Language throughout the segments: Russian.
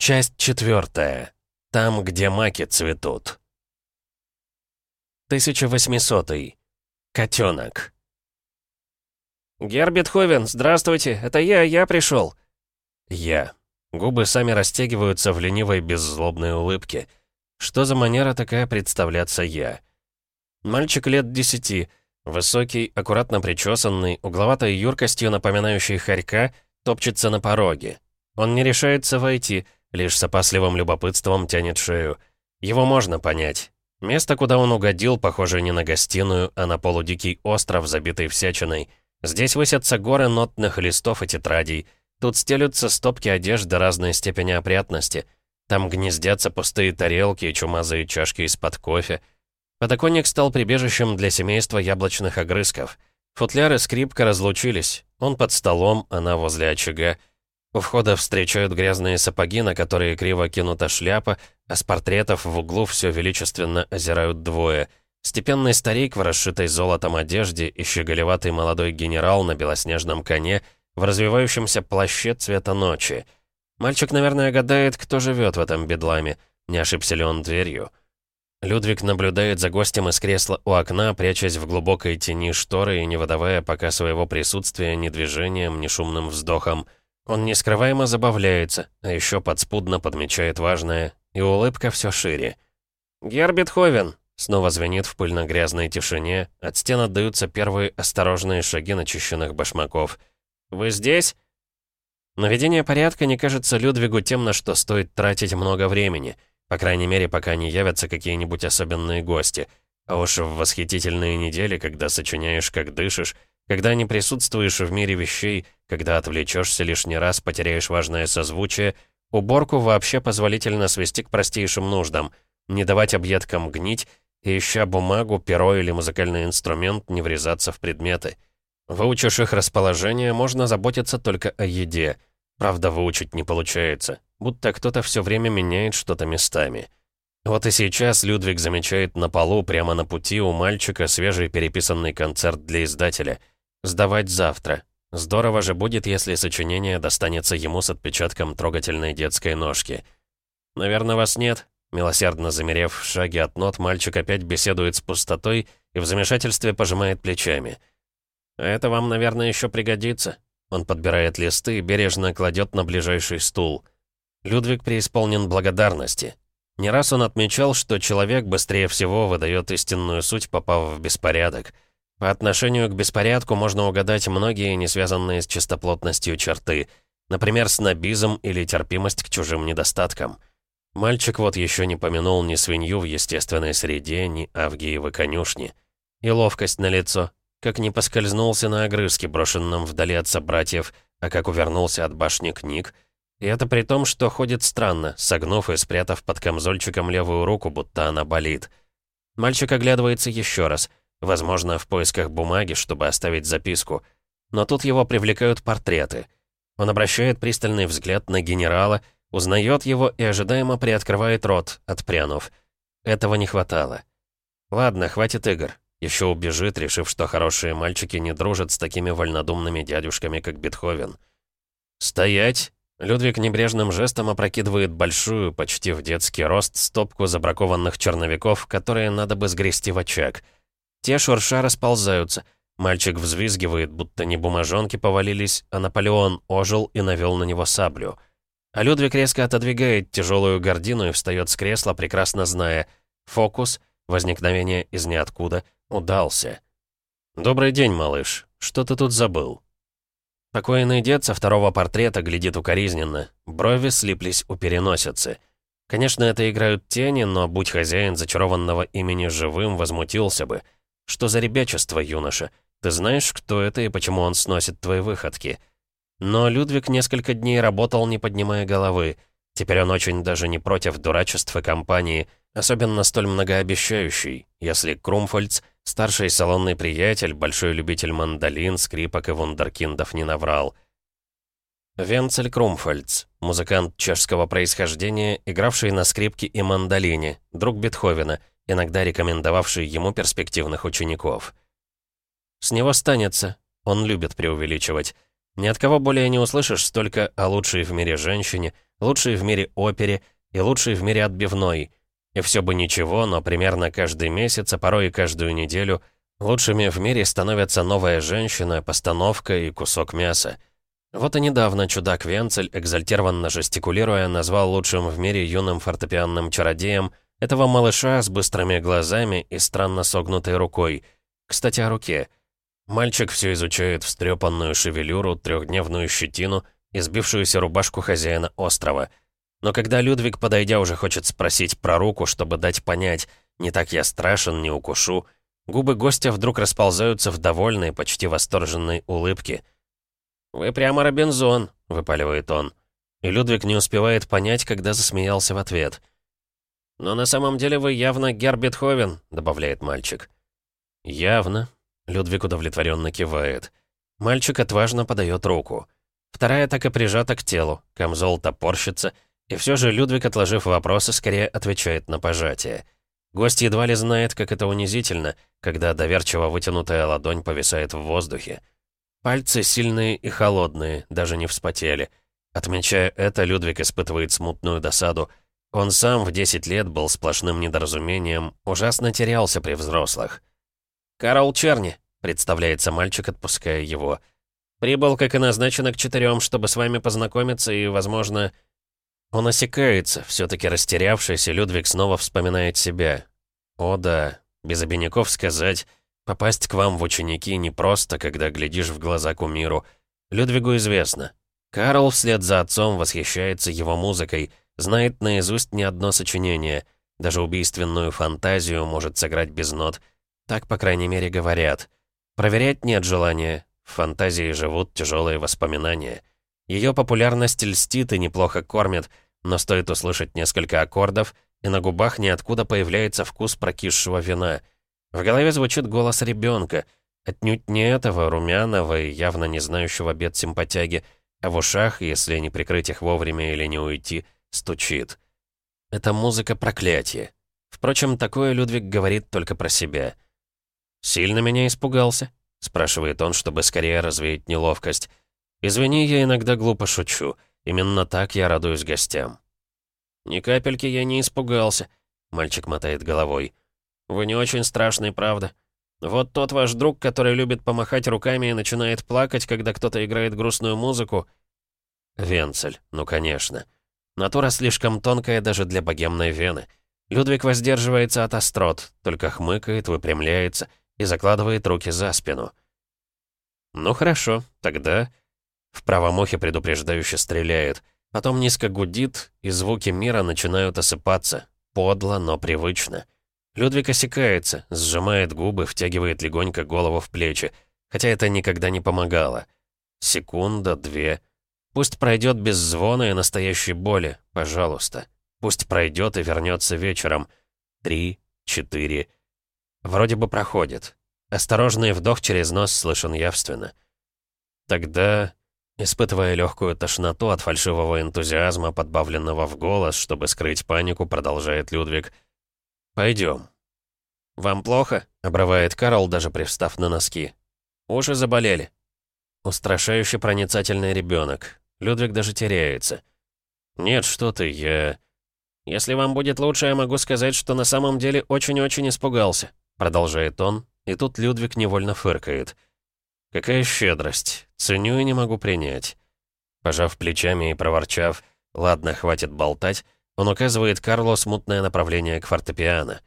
Часть четвертая. Там, где маки цветут. 1800. -й. Котенок. «Гер Бетховен, здравствуйте, это я, я пришел. Я. Губы сами растягиваются в ленивой беззлобной улыбке. Что за манера такая представляться я? Мальчик лет десяти, высокий, аккуратно причесанный, угловатой юркостью напоминающий хорька, топчется на пороге. Он не решается войти, лишь с опасливым любопытством тянет шею. Его можно понять. Место, куда он угодил, похоже не на гостиную, а на полудикий остров, забитый всячиной. Здесь высятся горы нотных листов и тетрадей. Тут стелются стопки одежды разной степени опрятности. Там гнездятся пустые тарелки и чумазые чашки из-под кофе. Подоконник стал прибежищем для семейства яблочных огрызков. Футляры скрипка разлучились. Он под столом, она возле очага. У входа встречают грязные сапоги, на которые криво кинута шляпа, а с портретов в углу все величественно озирают двое. Степенный старик в расшитой золотом одежде и щеголеватый молодой генерал на белоснежном коне в развивающемся плаще цвета ночи. Мальчик, наверное, гадает, кто живет в этом бедламе, не ошибся ли он дверью. Людвиг наблюдает за гостем из кресла у окна, прячась в глубокой тени шторы и не выдавая пока своего присутствия ни движением, ни шумным вздохом — он нескрываемо забавляется, а еще подспудно подмечает важное, и улыбка все шире. «Гербит Ховен!» Снова звенит в пыльно-грязной тишине, от стен отдаются первые осторожные шаги начищенных башмаков. «Вы здесь?» Наведение порядка не кажется Людвигу тем, на что стоит тратить много времени, по крайней мере, пока не явятся какие-нибудь особенные гости. А уж в восхитительные недели, когда сочиняешь, как дышишь, когда не присутствуешь в мире вещей, когда отвлечешься лишний раз, потеряешь важное созвучие, уборку вообще позволительно свести к простейшим нуждам, не давать объедкам гнить и, ища бумагу, перо или музыкальный инструмент, не врезаться в предметы. Выучишь их расположение, можно заботиться только о еде. Правда, выучить не получается, будто кто-то все время меняет что-то местами. Вот и сейчас Людвиг замечает на полу, прямо на пути у мальчика, свежий переписанный концерт для издателя — Сдавать завтра. Здорово же будет, если сочинение достанется ему с отпечатком трогательной детской ножки. «Наверное, вас нет?» Милосердно замерев в шаге от нот, мальчик опять беседует с пустотой и в замешательстве пожимает плечами. «Это вам, наверное, еще пригодится». Он подбирает листы и бережно кладет на ближайший стул. Людвиг преисполнен благодарности. Не раз он отмечал, что человек быстрее всего выдает истинную суть, попав в беспорядок — по отношению к беспорядку можно угадать многие не связанные с чистоплотностью черты, например, снобизм или терпимость к чужим недостаткам. Мальчик вот еще не помянул ни свинью в естественной среде, ни авгиевы конюшни. И ловкость на лицо, как не поскользнулся на огрызке, брошенном вдали от собратьев, а как увернулся от башни книг. И это при том, что ходит странно, согнув и спрятав под камзольчиком левую руку, будто она болит. Мальчик оглядывается еще раз — Возможно, в поисках бумаги, чтобы оставить записку. Но тут его привлекают портреты. Он обращает пристальный взгляд на генерала, узнает его и ожидаемо приоткрывает рот, отпрянув. Этого не хватало. Ладно, хватит игр. Еще убежит, решив, что хорошие мальчики не дружат с такими вольнодумными дядюшками, как Бетховен. «Стоять!» Людвиг небрежным жестом опрокидывает большую, почти в детский рост, стопку забракованных черновиков, которые надо бы сгрести в очаг — те шурша расползаются. Мальчик взвизгивает, будто не бумажонки повалились, а Наполеон ожил и навел на него саблю. А Людвиг резко отодвигает тяжелую гордину и встает с кресла, прекрасно зная. Фокус, возникновение из ниоткуда, удался. «Добрый день, малыш. Что ты тут забыл?» Покойный дед со второго портрета глядит укоризненно. Брови слиплись у переносицы. Конечно, это играют тени, но будь хозяин зачарованного имени живым, возмутился бы — что за ребячество, юноша? Ты знаешь, кто это и почему он сносит твои выходки?» Но Людвиг несколько дней работал, не поднимая головы. Теперь он очень даже не против дурачества компании, особенно столь многообещающий, если Крумфольц, старший салонный приятель, большой любитель мандолин, скрипок и вундеркиндов не наврал. Венцель Крумфольц, музыкант чешского происхождения, игравший на скрипке и мандолине, друг Бетховена, иногда рекомендовавший ему перспективных учеников. С него станется, он любит преувеличивать. Ни от кого более не услышишь столько о лучшей в мире женщине, лучший в мире опере и лучший в мире отбивной. И все бы ничего, но примерно каждый месяц, а порой и каждую неделю, лучшими в мире становятся новая женщина, постановка и кусок мяса. Вот и недавно чудак Венцель, экзальтированно жестикулируя, назвал лучшим в мире юным фортепианным чародеем этого малыша с быстрыми глазами и странно согнутой рукой. Кстати, о руке. Мальчик все изучает встрепанную шевелюру, трехдневную щетину и сбившуюся рубашку хозяина острова. Но когда Людвиг, подойдя, уже хочет спросить про руку, чтобы дать понять, не так я страшен, не укушу, губы гостя вдруг расползаются в довольной, почти восторженной улыбке — «Вы прямо Робинзон», — выпаливает он. И Людвиг не успевает понять, когда засмеялся в ответ. «Но на самом деле вы явно Гер Бетховен», — добавляет мальчик. «Явно», — Людвиг удовлетворенно кивает. Мальчик отважно подает руку. Вторая так и прижата к телу, камзол топорщится, и все же Людвиг, отложив вопросы, скорее отвечает на пожатие. Гость едва ли знает, как это унизительно, когда доверчиво вытянутая ладонь повисает в воздухе. Пальцы сильные и холодные, даже не вспотели. Отмечая это, Людвиг испытывает смутную досаду. Он сам в 10 лет был сплошным недоразумением, ужасно терялся при взрослых. «Карл Черни», — представляется мальчик, отпуская его. «Прибыл, как и назначено, к четырем, чтобы с вами познакомиться и, возможно...» Он осекается, все таки растерявшись, и Людвиг снова вспоминает себя. «О да, без обиняков сказать...» Попасть к вам в ученики непросто, когда глядишь в глаза кумиру. Людвигу известно. Карл вслед за отцом восхищается его музыкой, знает наизусть не одно сочинение, даже убийственную фантазию может сыграть без нот. Так, по крайней мере, говорят. Проверять нет желания. В фантазии живут тяжелые воспоминания. Ее популярность льстит и неплохо кормит, но стоит услышать несколько аккордов, и на губах ниоткуда появляется вкус прокисшего вина — в голове звучит голос ребенка, отнюдь не этого румяного и явно не знающего бед симпатяги, а в ушах, если не прикрыть их вовремя или не уйти, стучит. Это музыка проклятия. Впрочем, такое Людвиг говорит только про себя. «Сильно меня испугался?» — спрашивает он, чтобы скорее развеять неловкость. «Извини, я иногда глупо шучу. Именно так я радуюсь гостям». «Ни капельки я не испугался», — мальчик мотает головой. «Вы не очень страшный, правда? Вот тот ваш друг, который любит помахать руками и начинает плакать, когда кто-то играет грустную музыку?» Венцель, ну конечно. Натура слишком тонкая даже для богемной вены. Людвиг воздерживается от острот, только хмыкает, выпрямляется и закладывает руки за спину. «Ну хорошо, тогда...» В правом ухе предупреждающе стреляет. Потом низко гудит, и звуки мира начинают осыпаться. Подло, но привычно. Людвиг осекается, сжимает губы, втягивает легонько голову в плечи, хотя это никогда не помогало. Секунда, две. Пусть пройдет без звона и настоящей боли, пожалуйста. Пусть пройдет и вернется вечером. Три, четыре. Вроде бы проходит. Осторожный вдох через нос слышен явственно. Тогда, испытывая легкую тошноту от фальшивого энтузиазма, подбавленного в голос, чтобы скрыть панику, продолжает Людвиг — «Пойдем». «Вам плохо?» — обрывает Карл, даже привстав на носки. «Уши заболели». Устрашающе проницательный ребенок. Людвиг даже теряется. «Нет, что ты, я...» «Если вам будет лучше, я могу сказать, что на самом деле очень-очень испугался», продолжает он, и тут Людвиг невольно фыркает. «Какая щедрость! Ценю и не могу принять». Пожав плечами и проворчав, «Ладно, хватит болтать», он указывает Карло смутное направление к фортепиано.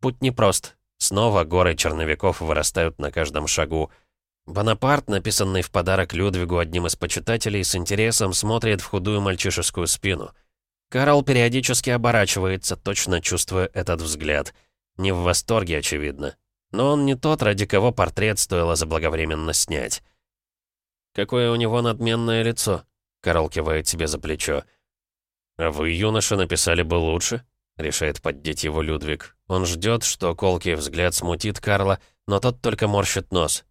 Путь непрост. Снова горы черновиков вырастают на каждом шагу. Бонапарт, написанный в подарок Людвигу одним из почитателей, с интересом смотрит в худую мальчишескую спину. Карл периодически оборачивается, точно чувствуя этот взгляд. Не в восторге, очевидно. Но он не тот, ради кого портрет стоило заблаговременно снять. «Какое у него надменное лицо», — Карл кивает себе за плечо. «А вы, юноша, написали бы лучше?» — решает поддеть его Людвиг. Он ждет, что колкий взгляд смутит Карла, но тот только морщит нос.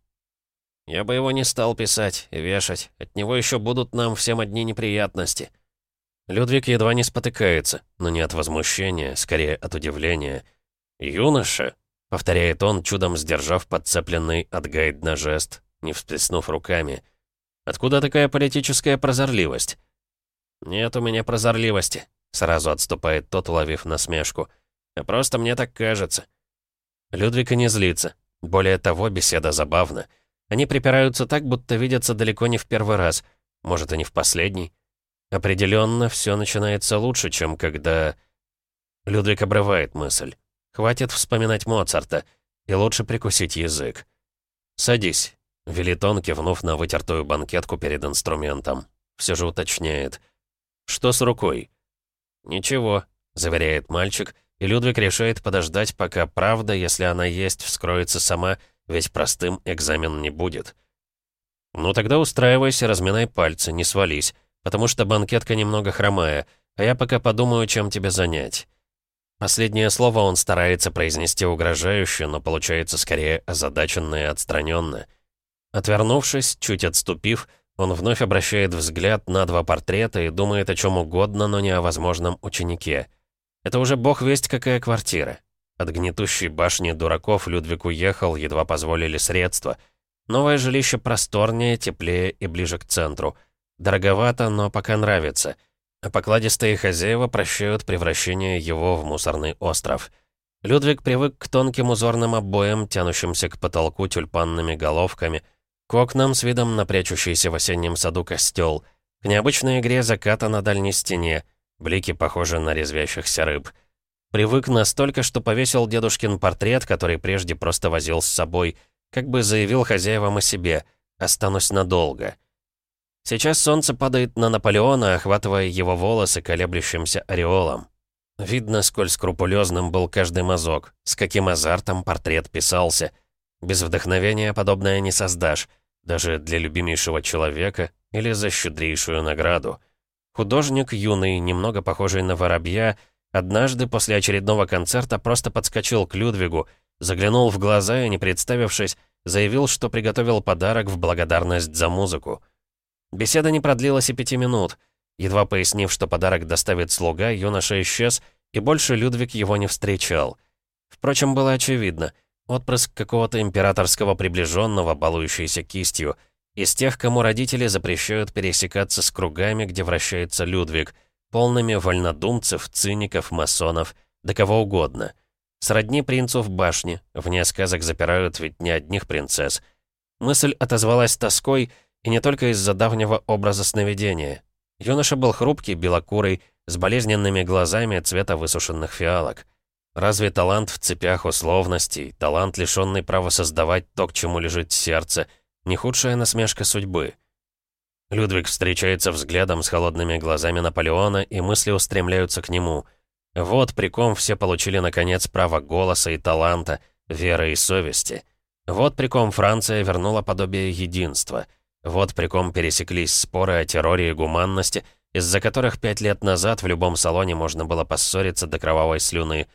«Я бы его не стал писать и вешать. От него еще будут нам всем одни неприятности». Людвиг едва не спотыкается, но не от возмущения, скорее от удивления. «Юноша!» — повторяет он, чудом сдержав подцепленный от Гайдна жест, не всплеснув руками. «Откуда такая политическая прозорливость?» «Нет у меня прозорливости», — сразу отступает тот, уловив насмешку. «А просто мне так кажется». Людвиг и не злится. Более того, беседа забавна. Они припираются так, будто видятся далеко не в первый раз. Может, и не в последний. Определенно, все начинается лучше, чем когда... Людвиг обрывает мысль. Хватит вспоминать Моцарта, и лучше прикусить язык. «Садись», — велит он, кивнув на вытертую банкетку перед инструментом. Все же уточняет. «Что с рукой?» «Ничего», — заверяет мальчик, и Людвиг решает подождать, пока правда, если она есть, вскроется сама, ведь простым экзамен не будет. «Ну тогда устраивайся, разминай пальцы, не свались, потому что банкетка немного хромая, а я пока подумаю, чем тебя занять». Последнее слово он старается произнести угрожающе, но получается скорее озадаченно и отстраненно. Отвернувшись, чуть отступив, он вновь обращает взгляд на два портрета и думает о чем угодно, но не о возможном ученике. Это уже бог весть какая квартира. От гнетущей башни дураков Людвиг уехал, едва позволили средства. Новое жилище просторнее, теплее и ближе к центру. Дороговато, но пока нравится — а покладистые хозяева прощают превращение его в мусорный остров. Людвиг привык к тонким узорным обоям, тянущимся к потолку тюльпанными головками, к окнам с видом на прячущийся в осеннем саду костел, к необычной игре заката на дальней стене, блики похожи на резвящихся рыб. Привык настолько, что повесил дедушкин портрет, который прежде просто возил с собой, как бы заявил хозяевам о себе «останусь надолго». Сейчас солнце падает на Наполеона, охватывая его волосы колеблющимся ореолом. Видно, сколь скрупулезным был каждый мазок, с каким азартом портрет писался. Без вдохновения подобное не создашь, даже для любимейшего человека или за щедрейшую награду. Художник, юный, немного похожий на воробья, однажды после очередного концерта просто подскочил к Людвигу, заглянул в глаза и, не представившись, заявил, что приготовил подарок в благодарность за музыку. Беседа не продлилась и пяти минут. Едва пояснив, что подарок доставит слуга, юноша исчез, и больше Людвиг его не встречал. Впрочем, было очевидно. Отпрыск какого-то императорского приближенного, балующийся кистью, из тех, кому родители запрещают пересекаться с кругами, где вращается Людвиг, полными вольнодумцев, циников, масонов, да кого угодно. Сродни принцу в башне, вне сказок запирают ведь не одних принцесс. Мысль отозвалась тоской — и не только из-за давнего образа сновидения. Юноша был хрупкий, белокурый, с болезненными глазами цвета высушенных фиалок. Разве талант в цепях условностей, талант, лишенный права создавать то, к чему лежит сердце, не худшая насмешка судьбы? Людвиг встречается взглядом с холодными глазами Наполеона, и мысли устремляются к нему. Вот при ком все получили, наконец, право голоса и таланта, веры и совести. Вот при ком Франция вернула подобие единства — вот при ком пересеклись споры о терроре и гуманности, из-за которых пять лет назад в любом салоне можно было поссориться до кровавой слюны.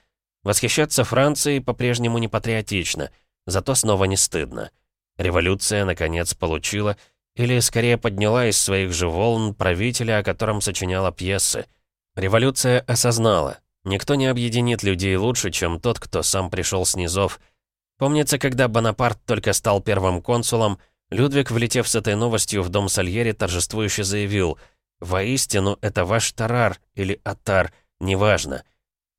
Восхищаться Францией по-прежнему не патриотично, зато снова не стыдно. Революция, наконец, получила, или скорее подняла из своих же волн правителя, о котором сочиняла пьесы. Революция осознала, никто не объединит людей лучше, чем тот, кто сам пришел с низов. Помнится, когда Бонапарт только стал первым консулом, Людвиг, влетев с этой новостью в дом Сальери, торжествующе заявил «Воистину, это ваш Тарар или Атар, неважно».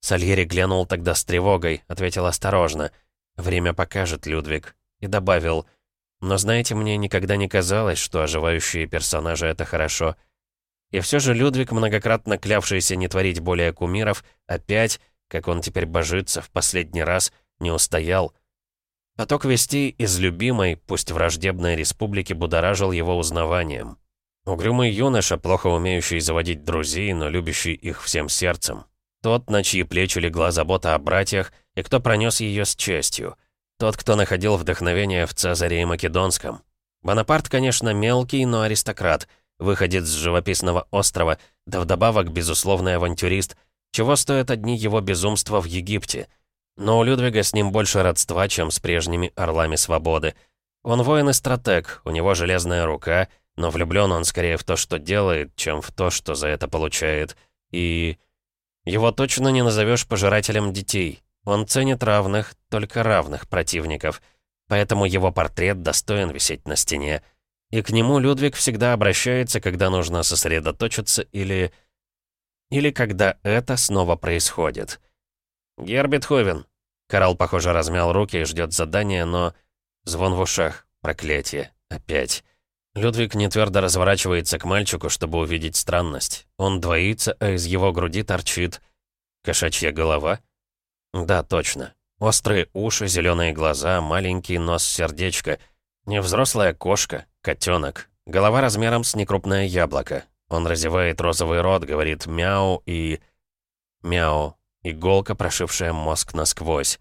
Сальери глянул тогда с тревогой, ответил осторожно «Время покажет, Людвиг», и добавил «Но знаете, мне никогда не казалось, что оживающие персонажи — это хорошо». И все же Людвиг, многократно клявшийся не творить более кумиров, опять, как он теперь божится, в последний раз не устоял — Поток вестей из любимой, пусть враждебной республики будоражил его узнаванием. Угрюмый юноша, плохо умеющий заводить друзей, но любящий их всем сердцем. Тот, на чьи плечи легла забота о братьях, и кто пронес ее с честью. Тот, кто находил вдохновение в Цезаре и Македонском. Бонапарт, конечно, мелкий, но аристократ, выходец с живописного острова, да вдобавок безусловный авантюрист, чего стоят одни его безумства в Египте — но у Людвига с ним больше родства, чем с прежними орлами свободы. Он воин и стратег, у него железная рука, но влюблен он скорее в то, что делает, чем в то, что за это получает. И... Его точно не назовешь пожирателем детей. Он ценит равных, только равных противников. Поэтому его портрет достоин висеть на стене. И к нему Людвиг всегда обращается, когда нужно сосредоточиться или... Или когда это снова происходит. «Гербетховен!» Карл, похоже, размял руки и ждет задания, но... Звон в ушах. Проклятие. Опять. Людвиг не твердо разворачивается к мальчику, чтобы увидеть странность. Он двоится, а из его груди торчит... Кошачья голова? Да, точно. Острые уши, зеленые глаза, маленький нос-сердечко. Не взрослая кошка, котенок. Голова размером с некрупное яблоко. Он разевает розовый рот, говорит «мяу» и... «Мяу». Иголка, прошившая мозг насквозь.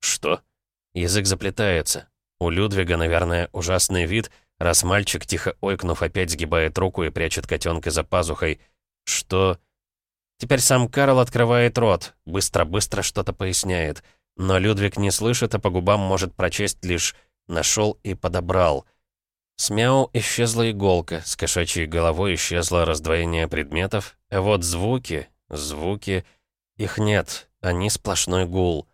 Что? Язык заплетается. У Людвига, наверное, ужасный вид, раз мальчик, тихо ойкнув, опять сгибает руку и прячет котенка за пазухой. Что? Теперь сам Карл открывает рот, быстро-быстро что-то поясняет. Но Людвиг не слышит, а по губам может прочесть лишь «нашел и подобрал». С мяу исчезла иголка, с кошачьей головой исчезло раздвоение предметов, а вот звуки, звуки, их нет, они сплошной гул.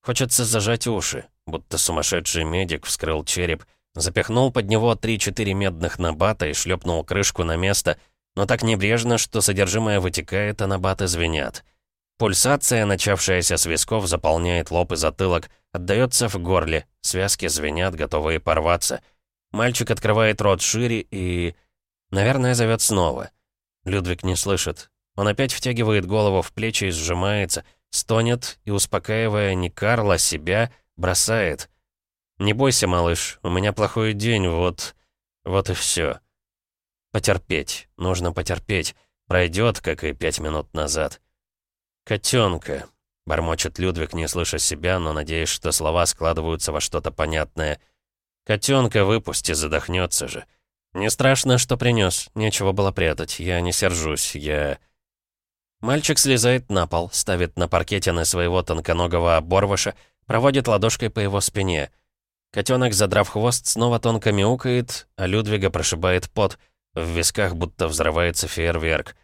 Хочется зажать уши, будто сумасшедший медик вскрыл череп, запихнул под него 3-4 медных набата и шлепнул крышку на место, но так небрежно, что содержимое вытекает, а набаты звенят. Пульсация, начавшаяся с висков, заполняет лоб и затылок, отдается в горле, связки звенят, готовые порваться. Мальчик открывает рот шире и... Наверное, зовет снова. Людвиг не слышит. Он опять втягивает голову в плечи и сжимается, стонет и, успокаивая не Карла, себя, бросает. «Не бойся, малыш, у меня плохой день, вот... вот и все. Потерпеть, нужно потерпеть. Пройдет, как и пять минут назад. «Котенка», — бормочет Людвиг, не слыша себя, но надеясь, что слова складываются во что-то понятное. «Котенка выпусти, задохнется же. Не страшно, что принес, нечего было прятать, я не сержусь, я...» Мальчик слезает на пол, ставит на паркете на своего тонконогого оборвыша, проводит ладошкой по его спине. Котенок, задрав хвост, снова тонко мяукает, а Людвига прошибает пот. В висках будто взрывается фейерверк.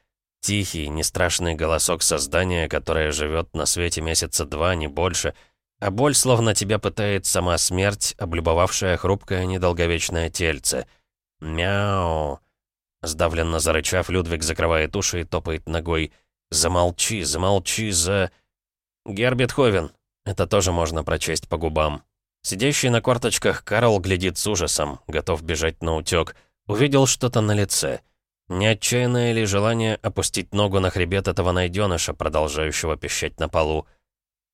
Тихий, нестрашный голосок создания, которое живет на свете месяца два, не больше, а боль словно тебя пытает сама смерть, облюбовавшая хрупкое недолговечное тельце. «Мяу!» Сдавленно зарычав, Людвиг закрывает уши и топает ногой. «Замолчи, замолчи за...» «Гербит Ховен». Это тоже можно прочесть по губам. Сидящий на корточках Карл глядит с ужасом, готов бежать на утёк. Увидел что-то на лице — не отчаянное ли желание опустить ногу на хребет этого найденыша, продолжающего пищать на полу?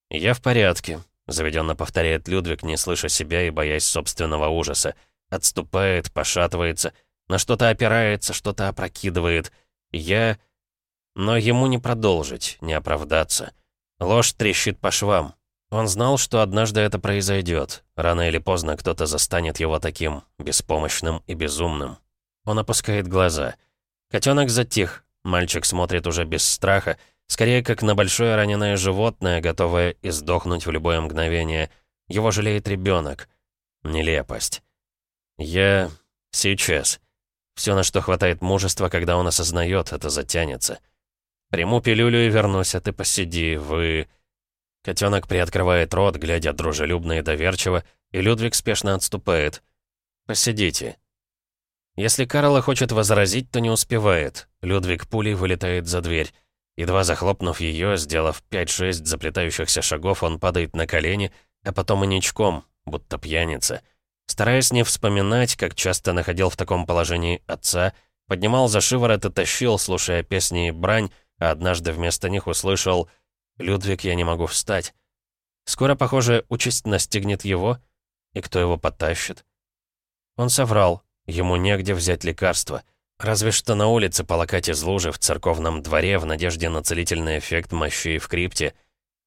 «Я в порядке», — заведенно повторяет Людвиг, не слыша себя и боясь собственного ужаса. Отступает, пошатывается, на что-то опирается, что-то опрокидывает. Я... Но ему не продолжить, не оправдаться. Ложь трещит по швам. Он знал, что однажды это произойдет. Рано или поздно кто-то застанет его таким, беспомощным и безумным. Он опускает глаза — Котенок затих. Мальчик смотрит уже без страха, скорее как на большое раненое животное, готовое издохнуть в любое мгновение. Его жалеет ребенок. Нелепость. Я... сейчас. Все, на что хватает мужества, когда он осознает, это затянется. Приму пилюлю и вернусь, а ты посиди, вы... Котенок приоткрывает рот, глядя дружелюбно и доверчиво, и Людвиг спешно отступает. «Посидите». Если Карла хочет возразить, то не успевает. Людвиг пулей вылетает за дверь. Едва захлопнув ее, сделав 5-6 заплетающихся шагов, он падает на колени, а потом и ничком, будто пьяница. Стараясь не вспоминать, как часто находил в таком положении отца, поднимал за шиворот и тащил, слушая песни и брань, а однажды вместо них услышал «Людвиг, я не могу встать». Скоро, похоже, участь настигнет его, и кто его потащит? Он соврал, Ему негде взять лекарства. Разве что на улице полакать из лужи в церковном дворе в надежде на целительный эффект мощей в крипте.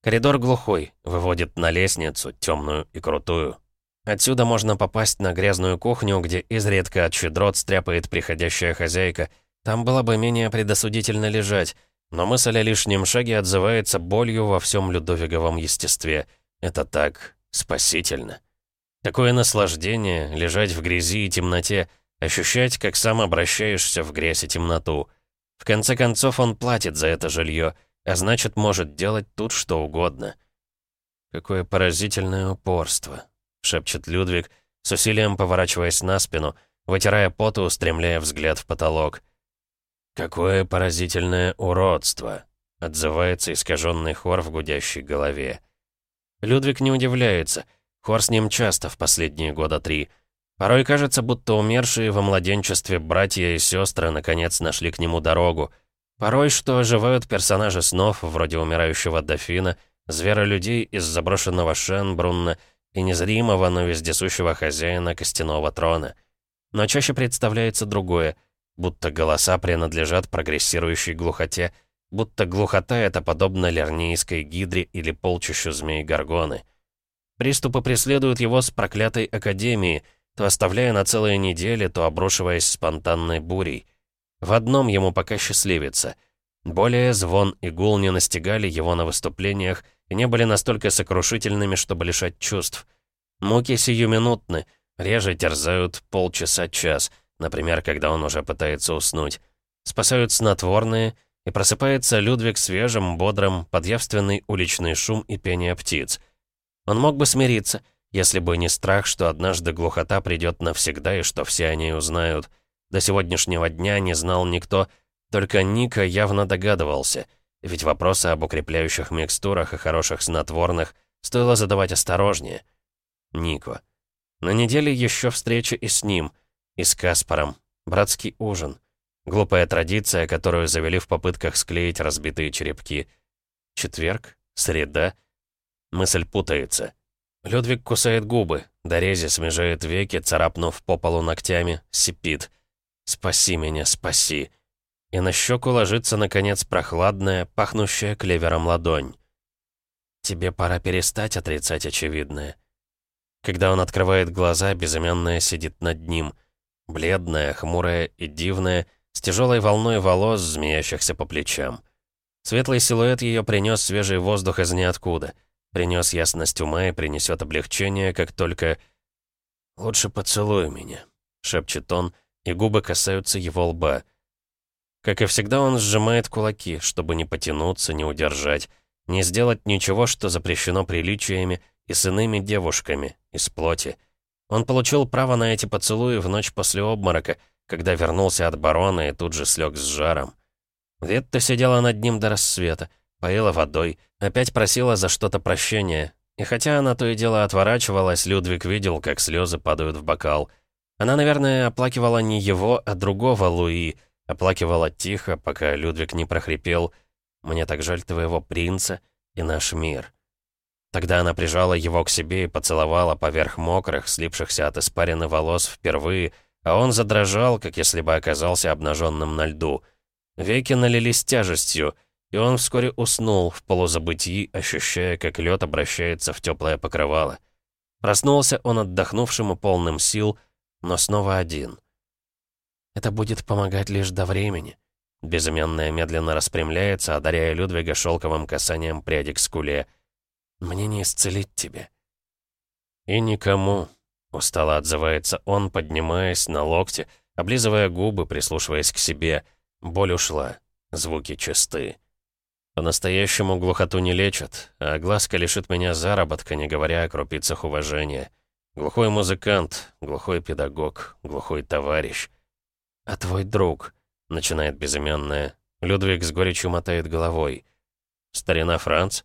Коридор глухой, выводит на лестницу, темную и крутую. Отсюда можно попасть на грязную кухню, где изредка от щедрот стряпает приходящая хозяйка. Там было бы менее предосудительно лежать, но мысль о лишнем шаге отзывается болью во всем людовиговом естестве. Это так спасительно. Такое наслаждение — лежать в грязи и темноте, ощущать, как сам обращаешься в грязь и темноту. В конце концов, он платит за это жилье, а значит, может делать тут что угодно. «Какое поразительное упорство», — шепчет Людвиг, с усилием поворачиваясь на спину, вытирая пот и устремляя взгляд в потолок. «Какое поразительное уродство!» — отзывается искаженный хор в гудящей голове. Людвиг не удивляется. Хор с ним часто в последние года три. Порой кажется, будто умершие во младенчестве братья и сестры наконец нашли к нему дорогу. Порой, что оживают персонажи снов, вроде умирающего дофина, зверолюдей из заброшенного Шенбрунна и незримого, но вездесущего хозяина костяного трона. Но чаще представляется другое — будто голоса принадлежат прогрессирующей глухоте, будто глухота — это подобно лернейской гидре или полчищу змей-горгоны. Приступы преследуют его с проклятой академии, то оставляя на целые недели, то обрушиваясь спонтанной бурей. В одном ему пока счастливится. Более звон и гул не настигали его на выступлениях и не были настолько сокрушительными, чтобы лишать чувств. Муки сиюминутны, реже терзают полчаса-час — например, когда он уже пытается уснуть. Спасают снотворные, и просыпается Людвиг свежим, бодрым, под явственный уличный шум и пение птиц. Он мог бы смириться, если бы не страх, что однажды глухота придет навсегда и что все о ней узнают. До сегодняшнего дня не знал никто, только Ника явно догадывался, ведь вопросы об укрепляющих микстурах и хороших снотворных стоило задавать осторожнее. Нико. На неделе еще встреча и с ним — и с Каспаром. Братский ужин. Глупая традиция, которую завели в попытках склеить разбитые черепки. Четверг? Среда? Мысль путается. Людвиг кусает губы. Дорези смежает веки, царапнув по полу ногтями, сипит. «Спаси меня, спаси!» И на щеку ложится, наконец, прохладная, пахнущая клевером ладонь. «Тебе пора перестать отрицать очевидное». Когда он открывает глаза, безымянная сидит над ним — Бледная, хмурая и дивная, с тяжелой волной волос, змеящихся по плечам. Светлый силуэт ее принес свежий воздух из ниоткуда. Принес ясность ума и принесет облегчение, как только... «Лучше поцелуй меня», — шепчет он, и губы касаются его лба. Как и всегда, он сжимает кулаки, чтобы не потянуться, не удержать, не сделать ничего, что запрещено приличиями и с иными девушками, из плоти. Он получил право на эти поцелуи в ночь после обморока, когда вернулся от барона и тут же слег с жаром. Ветта сидела над ним до рассвета, поила водой, опять просила за что-то прощения. И хотя она то и дело отворачивалась, Людвиг видел, как слезы падают в бокал. Она, наверное, оплакивала не его, а другого Луи, оплакивала тихо, пока Людвиг не прохрипел «Мне так жаль твоего принца и наш мир». Тогда она прижала его к себе и поцеловала поверх мокрых, слипшихся от испарины волос впервые, а он задрожал, как если бы оказался обнаженным на льду. Веки налились тяжестью, и он вскоре уснул в полузабытии, ощущая, как лед обращается в теплое покрывало. Проснулся он отдохнувшим и полным сил, но снова один. «Это будет помогать лишь до времени». Безымянная медленно распрямляется, одаряя Людвига шелковым касанием пряди к скуле — мне не исцелить тебе». «И никому», — устало отзывается он, поднимаясь на локте, облизывая губы, прислушиваясь к себе. Боль ушла, звуки чисты. По-настоящему глухоту не лечат, а глазка лишит меня заработка, не говоря о крупицах уважения. Глухой музыкант, глухой педагог, глухой товарищ. «А твой друг?» — начинает безымянная. Людвиг с горечью мотает головой. «Старина Франц?»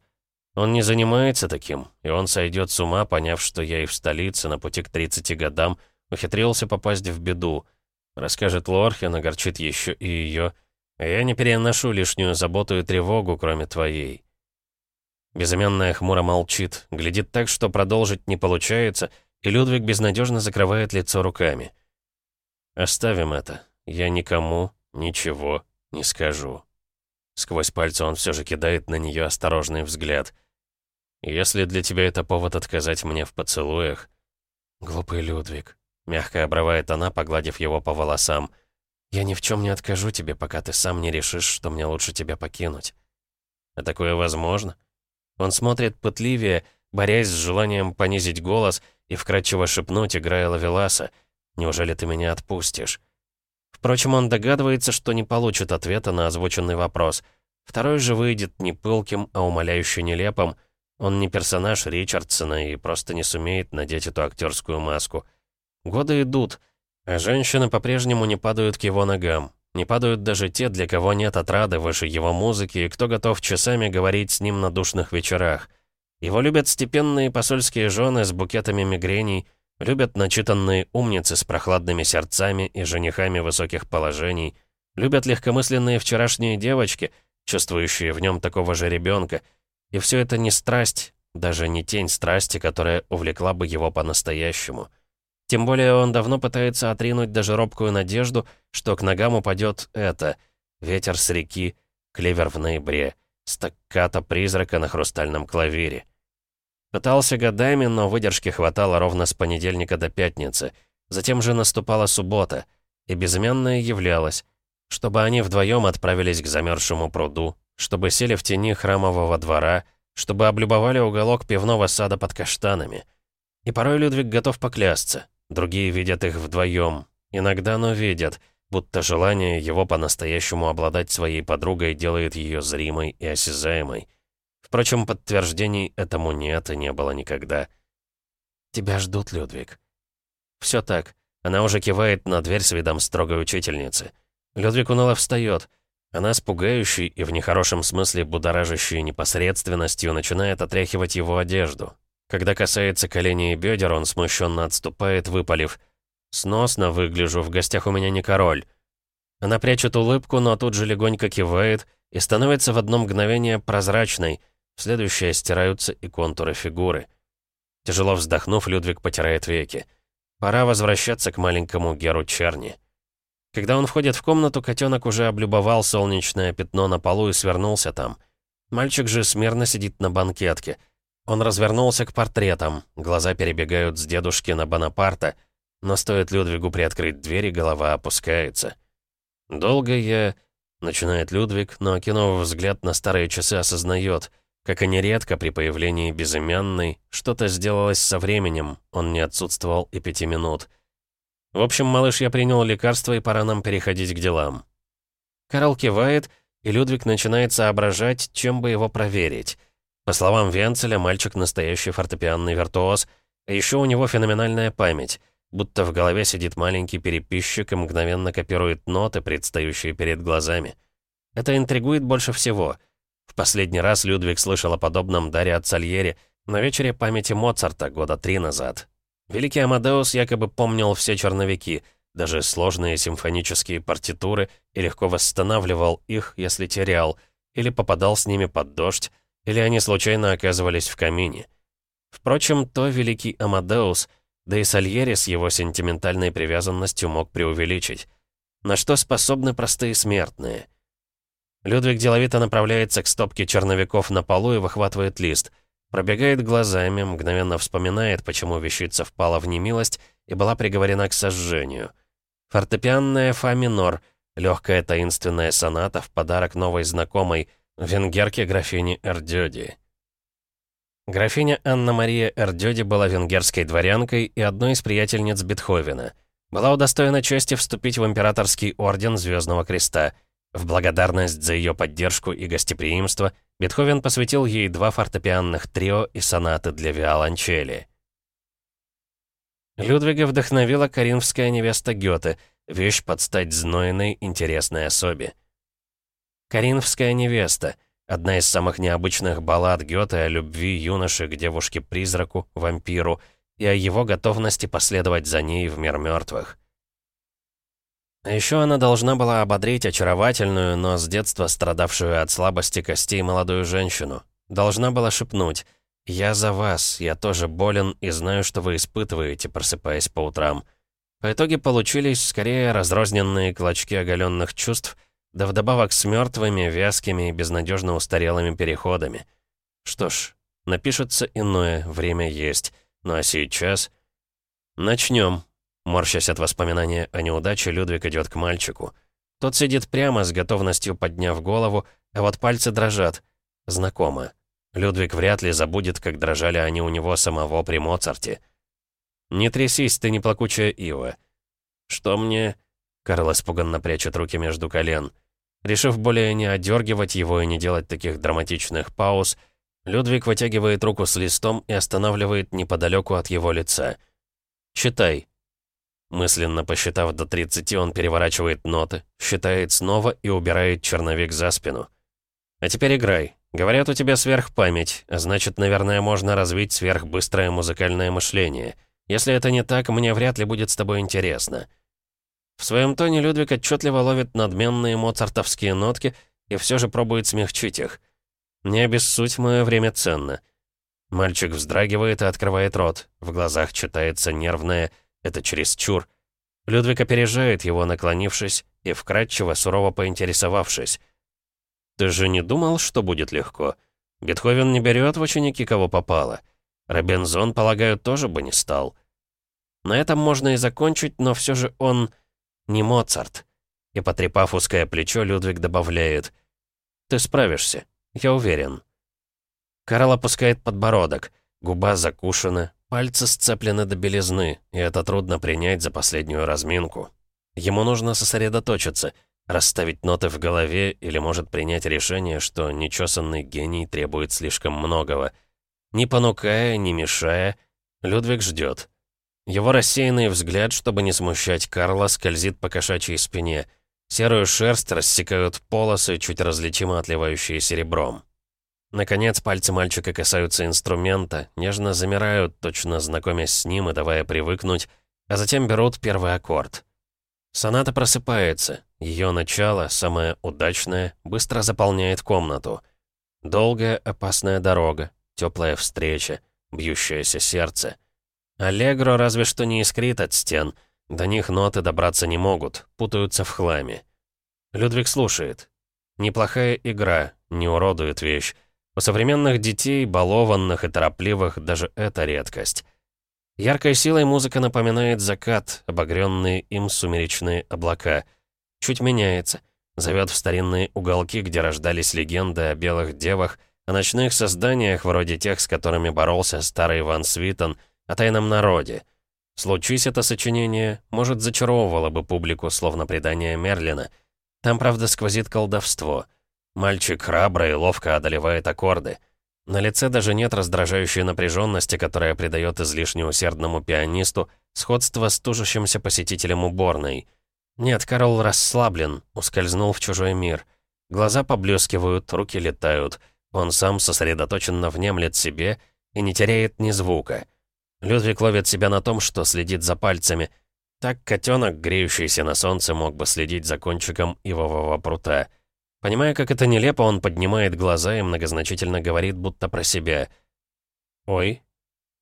Он не занимается таким, и он сойдет с ума, поняв, что я и в столице на пути к 30 годам ухитрился попасть в беду. Расскажет Лорхен, огорчит еще и ее. А я не переношу лишнюю заботу и тревогу, кроме твоей. Безымянная хмуро молчит, глядит так, что продолжить не получается, и Людвиг безнадежно закрывает лицо руками. «Оставим это. Я никому ничего не скажу». Сквозь пальцы он все же кидает на нее осторожный взгляд — если для тебя это повод отказать мне в поцелуях...» «Глупый Людвиг», — мягко обрывает она, погладив его по волосам. «Я ни в чем не откажу тебе, пока ты сам не решишь, что мне лучше тебя покинуть». «А такое возможно?» Он смотрит пытливее, борясь с желанием понизить голос и вкрадчиво шепнуть, играя лавеласа. «Неужели ты меня отпустишь?» Впрочем, он догадывается, что не получит ответа на озвученный вопрос. Второй же выйдет не пылким, а умоляюще нелепым — он не персонаж Ричардсона и просто не сумеет надеть эту актерскую маску. Годы идут, А женщины по-прежнему не падают к его ногам. Не падают даже те, для кого нет отрады выше его музыки и кто готов часами говорить с ним на душных вечерах. Его любят степенные посольские жены с букетами мигрений, любят начитанные умницы с прохладными сердцами и женихами высоких положений, любят легкомысленные вчерашние девочки, чувствующие в нем такого же ребенка. И все это не страсть, даже не тень страсти, которая увлекла бы его по-настоящему. Тем более он давно пытается отринуть даже робкую надежду, что к ногам упадет это — ветер с реки, клевер в ноябре, стакката призрака на хрустальном клавире. Пытался годами, но выдержки хватало ровно с понедельника до пятницы. Затем же наступала суббота, и безымянная являлась, чтобы они вдвоем отправились к замерзшему пруду, чтобы сели в тени храмового двора, чтобы облюбовали уголок пивного сада под каштанами. И порой Людвиг готов поклясться. Другие видят их вдвоем. Иногда, но видят, будто желание его по-настоящему обладать своей подругой делает ее зримой и осязаемой. Впрочем, подтверждений этому нет и не было никогда. «Тебя ждут, Людвиг». Все так. Она уже кивает на дверь с видом строгой учительницы. Людвиг уныло встает. Она с пугающей и в нехорошем смысле будоражащей непосредственностью начинает отряхивать его одежду. Когда касается коленей и бедер, он смущенно отступает, выпалив. «Сносно выгляжу, в гостях у меня не король». Она прячет улыбку, но тут же легонько кивает и становится в одно мгновение прозрачной. В следующее стираются и контуры фигуры. Тяжело вздохнув, Людвиг потирает веки. Пора возвращаться к маленькому Геру Черни. Когда он входит в комнату, котенок уже облюбовал солнечное пятно на полу и свернулся там. Мальчик же смирно сидит на банкетке — он развернулся к портретам, глаза перебегают с дедушки на Бонапарта, но стоит Людвигу приоткрыть дверь, и голова опускается. «Долго я...» — начинает Людвиг, но, окинув взгляд на старые часы, осознает, как и нередко при появлении безымянной, что-то сделалось со временем, он не отсутствовал и пяти минут. «В общем, малыш, я принял лекарство, и пора нам переходить к делам». Карл кивает, и Людвиг начинает соображать, чем бы его проверить. По словам Венцеля, мальчик настоящий фортепианный виртуоз, а еще у него феноменальная память, будто в голове сидит маленький переписчик и мгновенно копирует ноты, предстающие перед глазами. Это интригует больше всего. В последний раз Людвиг слышал о подобном даре от Сальери на вечере памяти Моцарта года три назад. Великий Амадеус якобы помнил все черновики, даже сложные симфонические партитуры, и легко восстанавливал их, если терял, или попадал с ними под дождь, или они случайно оказывались в камине. Впрочем, то великий Амадеус, да и Сальери с его сентиментальной привязанностью мог преувеличить. На что способны простые смертные? Людвиг деловито направляется к стопке черновиков на полу и выхватывает лист. Пробегает глазами, мгновенно вспоминает, почему вещица впала в немилость и была приговорена к сожжению. Фортепианная фа минор, легкая таинственная соната в подарок новой знакомой — Венгерке графини Эрдёди. Графиня Анна-Мария Эрдёди была венгерской дворянкой и одной из приятельниц Бетховена. Была удостоена чести вступить в императорский орден Звездного Креста. В благодарность за ее поддержку и гостеприимство Бетховен посвятил ей два фортепианных трио и сонаты для виолончели. Людвига вдохновила коринфская невеста Гёте, вещь под стать знойной, интересной особе. «Каринфская невеста» — одна из самых необычных баллад Гёте о любви юноши к девушке-призраку, вампиру, и о его готовности последовать за ней в мир мертвых. А еще она должна была ободрить очаровательную, но с детства страдавшую от слабости костей молодую женщину. Должна была шепнуть «Я за вас, я тоже болен и знаю, что вы испытываете, просыпаясь по утрам». По итоге получились скорее разрозненные клочки оголенных чувств, да вдобавок с мертвыми, вязкими и безнадежно устарелыми переходами. Что ж, напишется иное, время есть. Ну а сейчас... Начнем. Морщась от воспоминания о неудаче, Людвиг идет к мальчику. Тот сидит прямо, с готовностью подняв голову, а вот пальцы дрожат. Знакомо. Людвиг вряд ли забудет, как дрожали они у него самого при Моцарте. «Не трясись, ты не плакучая ива». «Что мне...» Карл испуганно прячет руки между колен. Решив более не одергивать его и не делать таких драматичных пауз, Людвиг вытягивает руку с листом и останавливает неподалеку от его лица. «Читай». Мысленно посчитав до 30, он переворачивает ноты, считает снова и убирает черновик за спину. «А теперь играй. Говорят, у тебя сверхпамять, а значит, наверное, можно развить сверхбыстрое музыкальное мышление. Если это не так, мне вряд ли будет с тобой интересно». В своем тоне Людвиг отчетливо ловит надменные моцартовские нотки и все же пробует смягчить их. «Не обессудь, мое время ценно». Мальчик вздрагивает и открывает рот. В глазах читается нервное «это чересчур». Людвиг опережает его, наклонившись и вкратчиво, сурово поинтересовавшись. «Ты же не думал, что будет легко? Бетховен не берет в ученики, кого попало. Робинзон, полагаю, тоже бы не стал». На этом можно и закончить, но все же он не Моцарт. И потрепав узкое плечо, Людвиг добавляет. «Ты справишься, я уверен». Карл опускает подбородок, губа закушена, пальцы сцеплены до белизны, и это трудно принять за последнюю разминку. Ему нужно сосредоточиться, расставить ноты в голове или может принять решение, что нечесанный гений требует слишком многого. Не понукая, не мешая, Людвиг ждет. Его рассеянный взгляд, чтобы не смущать Карла, скользит по кошачьей спине. Серую шерсть рассекают полосы, чуть различимо отливающие серебром. Наконец, пальцы мальчика касаются инструмента, нежно замирают, точно знакомясь с ним и давая привыкнуть, а затем берут первый аккорд. Соната просыпается. Ее начало, самое удачное, быстро заполняет комнату. Долгая, опасная дорога, теплая встреча, бьющееся сердце. Аллегро разве что не искрит от стен. До них ноты добраться не могут, путаются в хламе. Людвиг слушает. Неплохая игра, не уродует вещь. У современных детей, балованных и торопливых, даже это редкость. Яркой силой музыка напоминает закат, обогренные им сумеречные облака. Чуть меняется, зовет в старинные уголки, где рождались легенды о белых девах, о ночных созданиях, вроде тех, с которыми боролся старый Ван Свитон, о тайном народе. Случись это сочинение, может, зачаровывало бы публику, словно предание Мерлина. Там, правда, сквозит колдовство — Мальчик храбро и ловко одолевает аккорды. На лице даже нет раздражающей напряженности, которая придает излишне усердному пианисту сходство с тужащимся посетителем уборной. Нет, Карл расслаблен, ускользнул в чужой мир. Глаза поблескивают, руки летают. Он сам сосредоточенно внемлет себе и не теряет ни звука. Людвиг ловит себя на том, что следит за пальцами. Так котенок, греющийся на солнце, мог бы следить за кончиком ивового прута. Понимая, как это нелепо, он поднимает глаза и многозначительно говорит, будто про себя. «Ой».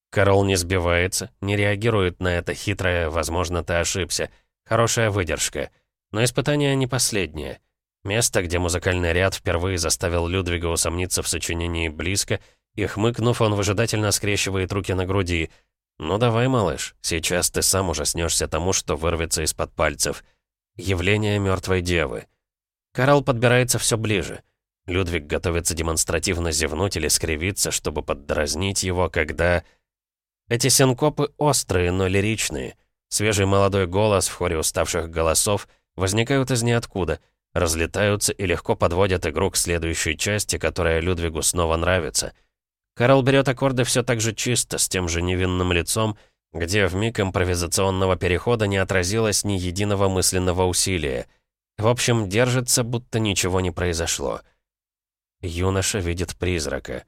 Карл не сбивается, не реагирует на это хитрое «возможно, ты ошибся». Хорошая выдержка. Но испытание не последнее. Место, где музыкальный ряд впервые заставил Людвига усомниться в сочинении близко, и, хмыкнув, он выжидательно скрещивает руки на груди. «Ну давай, малыш, сейчас ты сам ужаснешься тому, что вырвется из-под пальцев. Явление мертвой девы». Карл подбирается все ближе. Людвиг готовится демонстративно зевнуть или скривиться, чтобы поддразнить его, когда... Эти синкопы острые, но лиричные. Свежий молодой голос в хоре уставших голосов возникают из ниоткуда, разлетаются и легко подводят игру к следующей части, которая Людвигу снова нравится. Карл берет аккорды все так же чисто, с тем же невинным лицом, где в миг импровизационного перехода не отразилось ни единого мысленного усилия — в общем, держится, будто ничего не произошло. Юноша видит призрака.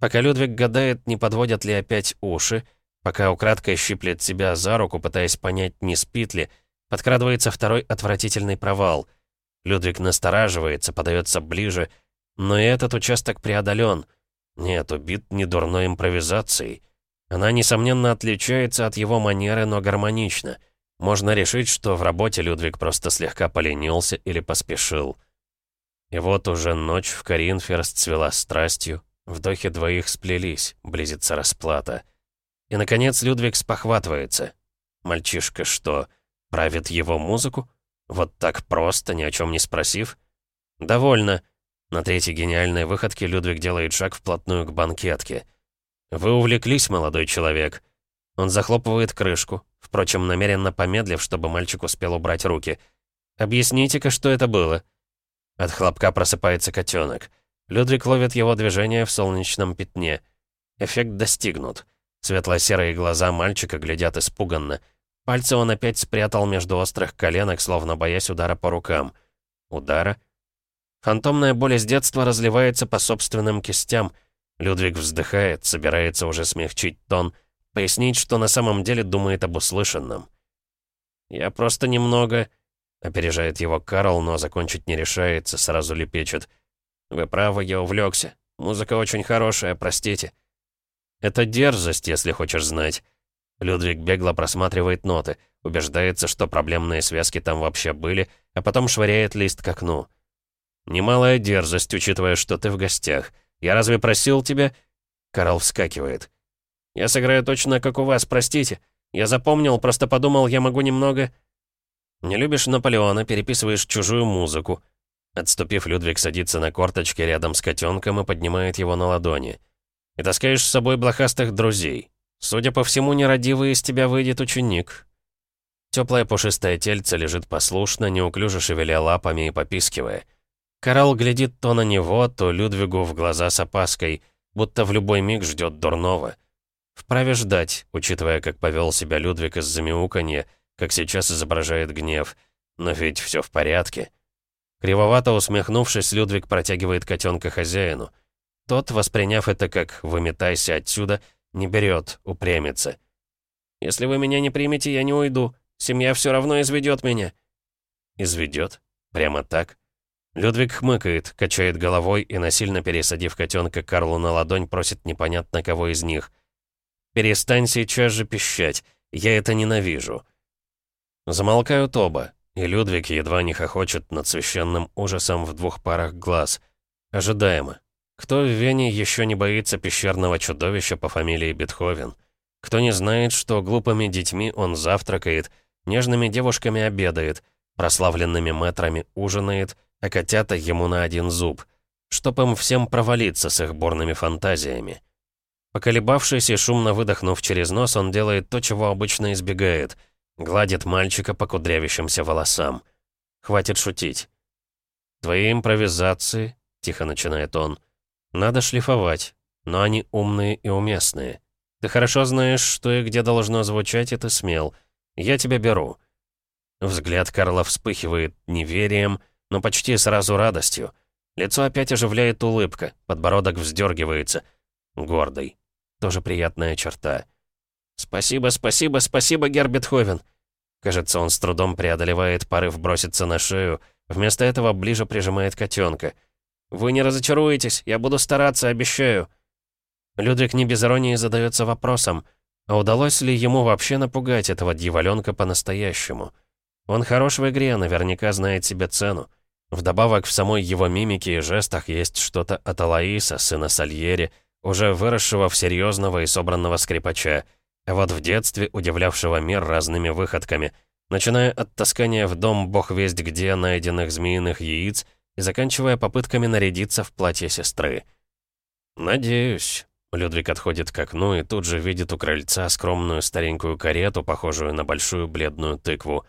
Пока Людвиг гадает, не подводят ли опять уши, пока украдкой щиплет себя за руку, пытаясь понять, не спит ли, подкрадывается второй отвратительный провал. Людвиг настораживается, подается ближе, но и этот участок преодолен. Нет, убит не дурной импровизацией. Она, несомненно, отличается от его манеры, но гармонична — можно решить, что в работе Людвиг просто слегка поленился или поспешил. И вот уже ночь в Коринфе расцвела страстью, вдохи двоих сплелись, близится расплата. И, наконец, Людвиг спохватывается. Мальчишка что, правит его музыку? Вот так просто, ни о чем не спросив? Довольно. На третьей гениальной выходке Людвиг делает шаг вплотную к банкетке. «Вы увлеклись, молодой человек». Он захлопывает крышку, впрочем, намеренно помедлив, чтобы мальчик успел убрать руки. «Объясните-ка, что это было?» От хлопка просыпается котенок. Людвиг ловит его движение в солнечном пятне. Эффект достигнут. Светло-серые глаза мальчика глядят испуганно. Пальцы он опять спрятал между острых коленок, словно боясь удара по рукам. Удара? Фантомная боль из детства разливается по собственным кистям. Людвиг вздыхает, собирается уже смягчить тон, пояснить, что на самом деле думает об услышанном. «Я просто немного...» — опережает его Карл, но закончить не решается, сразу лепечет. «Вы правы, я увлекся. Музыка очень хорошая, простите». «Это дерзость, если хочешь знать». Людвиг бегло просматривает ноты, убеждается, что проблемные связки там вообще были, а потом швыряет лист к окну. «Немалая дерзость, учитывая, что ты в гостях. Я разве просил тебя?» Карл вскакивает. «Я сыграю точно, как у вас, простите. Я запомнил, просто подумал, я могу немного...» «Не любишь Наполеона, переписываешь чужую музыку». Отступив, Людвиг садится на корточки рядом с котенком и поднимает его на ладони. «И таскаешь с собой блохастых друзей. Судя по всему, нерадивый из тебя выйдет ученик». Теплое пушистое тельце лежит послушно, неуклюже шевеля лапами и попискивая. Карал глядит то на него, то Людвигу в глаза с опаской, будто в любой миг ждет дурного. Вправе ждать, учитывая, как повел себя Людвиг из-за мяуканья, как сейчас изображает гнев. Но ведь все в порядке. Кривовато усмехнувшись, Людвиг протягивает котенка хозяину. Тот, восприняв это как «выметайся отсюда», не берет, упрямится. «Если вы меня не примете, я не уйду. Семья все равно изведет меня». «Изведет? Прямо так?» Людвиг хмыкает, качает головой и, насильно пересадив котенка Карлу на ладонь, просит непонятно кого из них. «Перестань сейчас же пищать. Я это ненавижу». Замолкают оба, и Людвиг едва не хохочет над священным ужасом в двух парах глаз. Ожидаемо. Кто в Вене еще не боится пещерного чудовища по фамилии Бетховен? Кто не знает, что глупыми детьми он завтракает, нежными девушками обедает, прославленными мэтрами ужинает, а котята ему на один зуб, чтоб им всем провалиться с их бурными фантазиями. Поколебавшись и шумно выдохнув через нос, он делает то, чего обычно избегает. Гладит мальчика по кудрявящимся волосам. Хватит шутить. «Твои импровизации», — тихо начинает он, — надо шлифовать, но они умные и уместные. Ты хорошо знаешь, что и где должно звучать, и ты смел. Я тебя беру». Взгляд Карла вспыхивает неверием, но почти сразу радостью. Лицо опять оживляет улыбка, подбородок вздергивается. Гордый. Тоже приятная черта. «Спасибо, спасибо, спасибо, Гербетховен!» Кажется, он с трудом преодолевает порыв броситься на шею, вместо этого ближе прижимает котенка — «Вы не разочаруетесь, я буду стараться, обещаю». Людвиг не без иронии задается вопросом, а удалось ли ему вообще напугать этого дьяволенка по-настоящему? Он хорош в игре, наверняка знает себе цену. Вдобавок в самой его мимике и жестах есть что-то от Алаиса, сына Сальери, уже выросшего в серьезного и собранного скрипача, а вот в детстве удивлявшего мир разными выходками, начиная от таскания в дом бог весть где найденных змеиных яиц и заканчивая попытками нарядиться в платье сестры. «Надеюсь». Людвиг отходит к окну и тут же видит у крыльца скромную старенькую карету, похожую на большую бледную тыкву.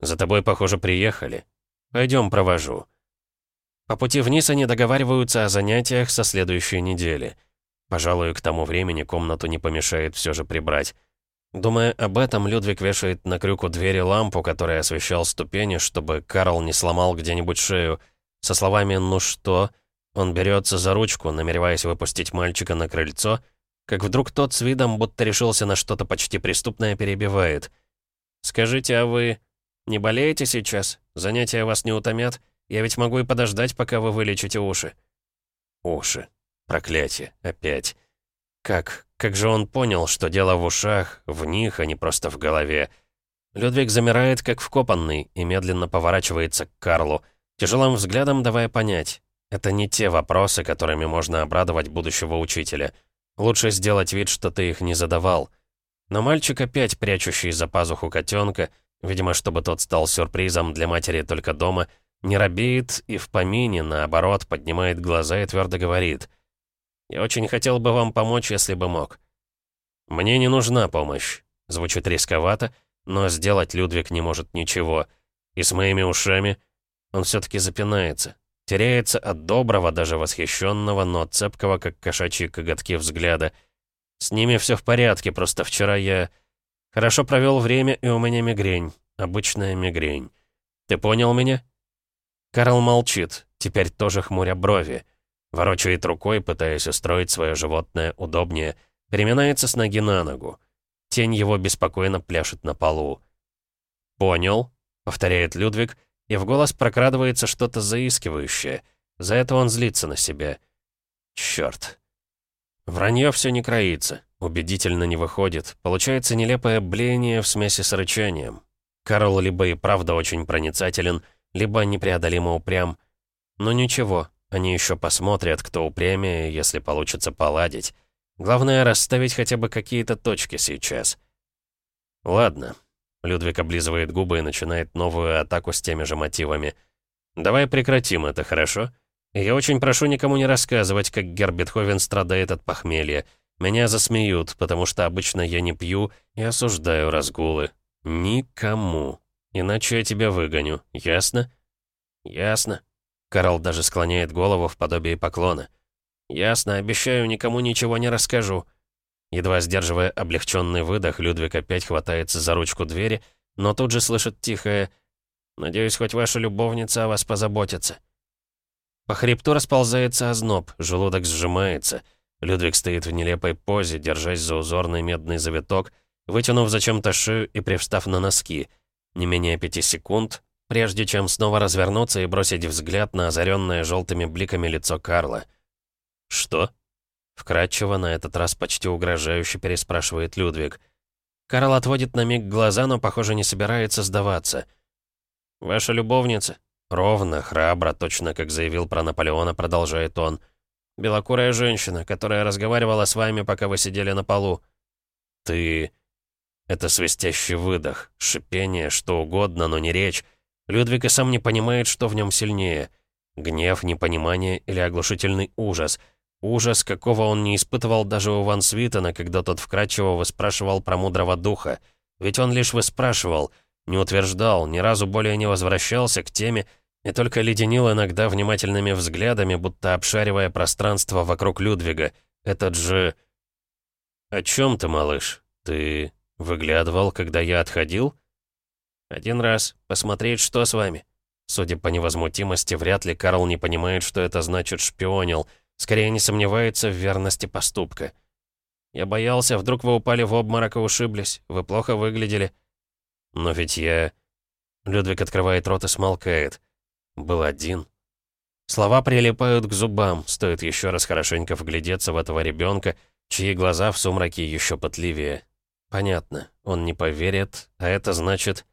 «За тобой, похоже, приехали. Пойдем, провожу». По пути вниз они договариваются о занятиях со следующей недели. Пожалуй, к тому времени комнату не помешает все же прибрать. Думая об этом, Людвиг вешает на крюк у двери лампу, которая освещал ступени, чтобы Карл не сломал где-нибудь шею, со словами «ну что?», он берется за ручку, намереваясь выпустить мальчика на крыльцо, как вдруг тот с видом, будто решился на что-то почти преступное, перебивает. «Скажите, а вы не болеете сейчас? Занятия вас не утомят? Я ведь могу и подождать, пока вы вылечите уши». Уши. Проклятие. Опять. Как? Как же он понял, что дело в ушах, в них, а не просто в голове? Людвиг замирает, как вкопанный, и медленно поворачивается к Карлу — Тяжелым взглядом давая понять, это не те вопросы, которыми можно обрадовать будущего учителя. Лучше сделать вид, что ты их не задавал. Но мальчик опять прячущий за пазуху котенка, видимо, чтобы тот стал сюрпризом для матери только дома, не робеет и в помине, наоборот, поднимает глаза и твердо говорит. «Я очень хотел бы вам помочь, если бы мог». «Мне не нужна помощь», — звучит рисковато, но сделать Людвиг не может ничего. И с моими ушами он все-таки запинается. Теряется от доброго, даже восхищенного, но цепкого, как кошачьи коготки взгляда. С ними все в порядке, просто вчера я... Хорошо провел время, и у меня мигрень. Обычная мигрень. Ты понял меня?» Карл молчит, теперь тоже хмуря брови. Ворочает рукой, пытаясь устроить свое животное удобнее. Переминается с ноги на ногу. Тень его беспокойно пляшет на полу. «Понял», — повторяет Людвиг, и в голос прокрадывается что-то заискивающее. За это он злится на себя. Черт. Вранье все не кроится, убедительно не выходит. Получается нелепое блеяние в смеси с рычанием. Карл либо и правда очень проницателен, либо непреодолимо упрям. Но ничего, они еще посмотрят, кто упрямее, если получится поладить. Главное, расставить хотя бы какие-то точки сейчас. Ладно. Людвиг облизывает губы и начинает новую атаку с теми же мотивами. «Давай прекратим это, хорошо?» Я очень прошу никому не рассказывать, как Гербетховен страдает от похмелья. Меня засмеют, потому что обычно я не пью и осуждаю разгулы. Никому. Иначе я тебя выгоню, ясно? Ясно. Карл даже склоняет голову в подобии поклона. Ясно, обещаю, никому ничего не расскажу. Едва сдерживая облегченный выдох, Людвиг опять хватается за ручку двери, но тут же слышит тихое «Надеюсь, хоть ваша любовница о вас позаботится». По хребту расползается озноб, желудок сжимается. Людвиг стоит в нелепой позе, держась за узорный медный завиток, вытянув зачем-то шею и привстав на носки. Не менее пяти секунд, прежде чем снова развернуться и бросить взгляд на озаренное желтыми бликами лицо Карла. «Что?» Вкратчиво, на этот раз почти угрожающе переспрашивает Людвиг. Карл отводит на миг глаза, но, похоже, не собирается сдаваться. «Ваша любовница?» Ровно, храбро, точно как заявил про Наполеона, продолжает он. «Белокурая женщина, которая разговаривала с вами, пока вы сидели на полу». «Ты...» Это свистящий выдох, шипение, что угодно, но не речь. Людвиг и сам не понимает, что в нем сильнее. Гнев, непонимание или оглушительный ужас. Ужас, какого он не испытывал даже у Ван Свитена, когда тот вкрадчиво выспрашивал про мудрого духа. Ведь он лишь выспрашивал — не утверждал, ни разу более не возвращался к теме и только леденил иногда внимательными взглядами, будто обшаривая пространство вокруг Людвига. Этот же... «О чем ты, малыш? Ты выглядывал, когда я отходил?» «Один раз. Посмотреть, что с вами». Судя по невозмутимости, вряд ли Карл не понимает, что это значит «шпионил», скорее не сомневается в верности поступка. «Я боялся, вдруг вы упали в обморок и ушиблись. Вы плохо выглядели». Но ведь я... Людвиг открывает рот и смолкает. Был один. Слова прилипают к зубам, стоит еще раз хорошенько вглядеться в этого ребенка, чьи глаза в сумраке еще пытливее. Понятно, он не поверит, а это значит...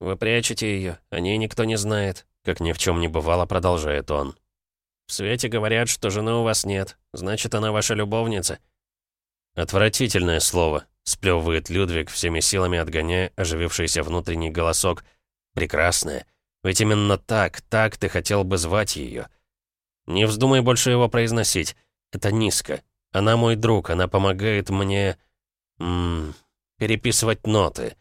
«Вы прячете ее, о ней никто не знает», — как ни в чем не бывало, продолжает он. «В свете говорят, что жены у вас нет, значит, она ваша любовница». Отвратительное слово, Сплёвывает Людвиг, всеми силами отгоняя оживившийся внутренний голосок. «Прекрасная. Ведь именно так, так ты хотел бы звать ее. Не вздумай больше его произносить. Это низко. Она мой друг, она помогает мне... М -м, переписывать ноты».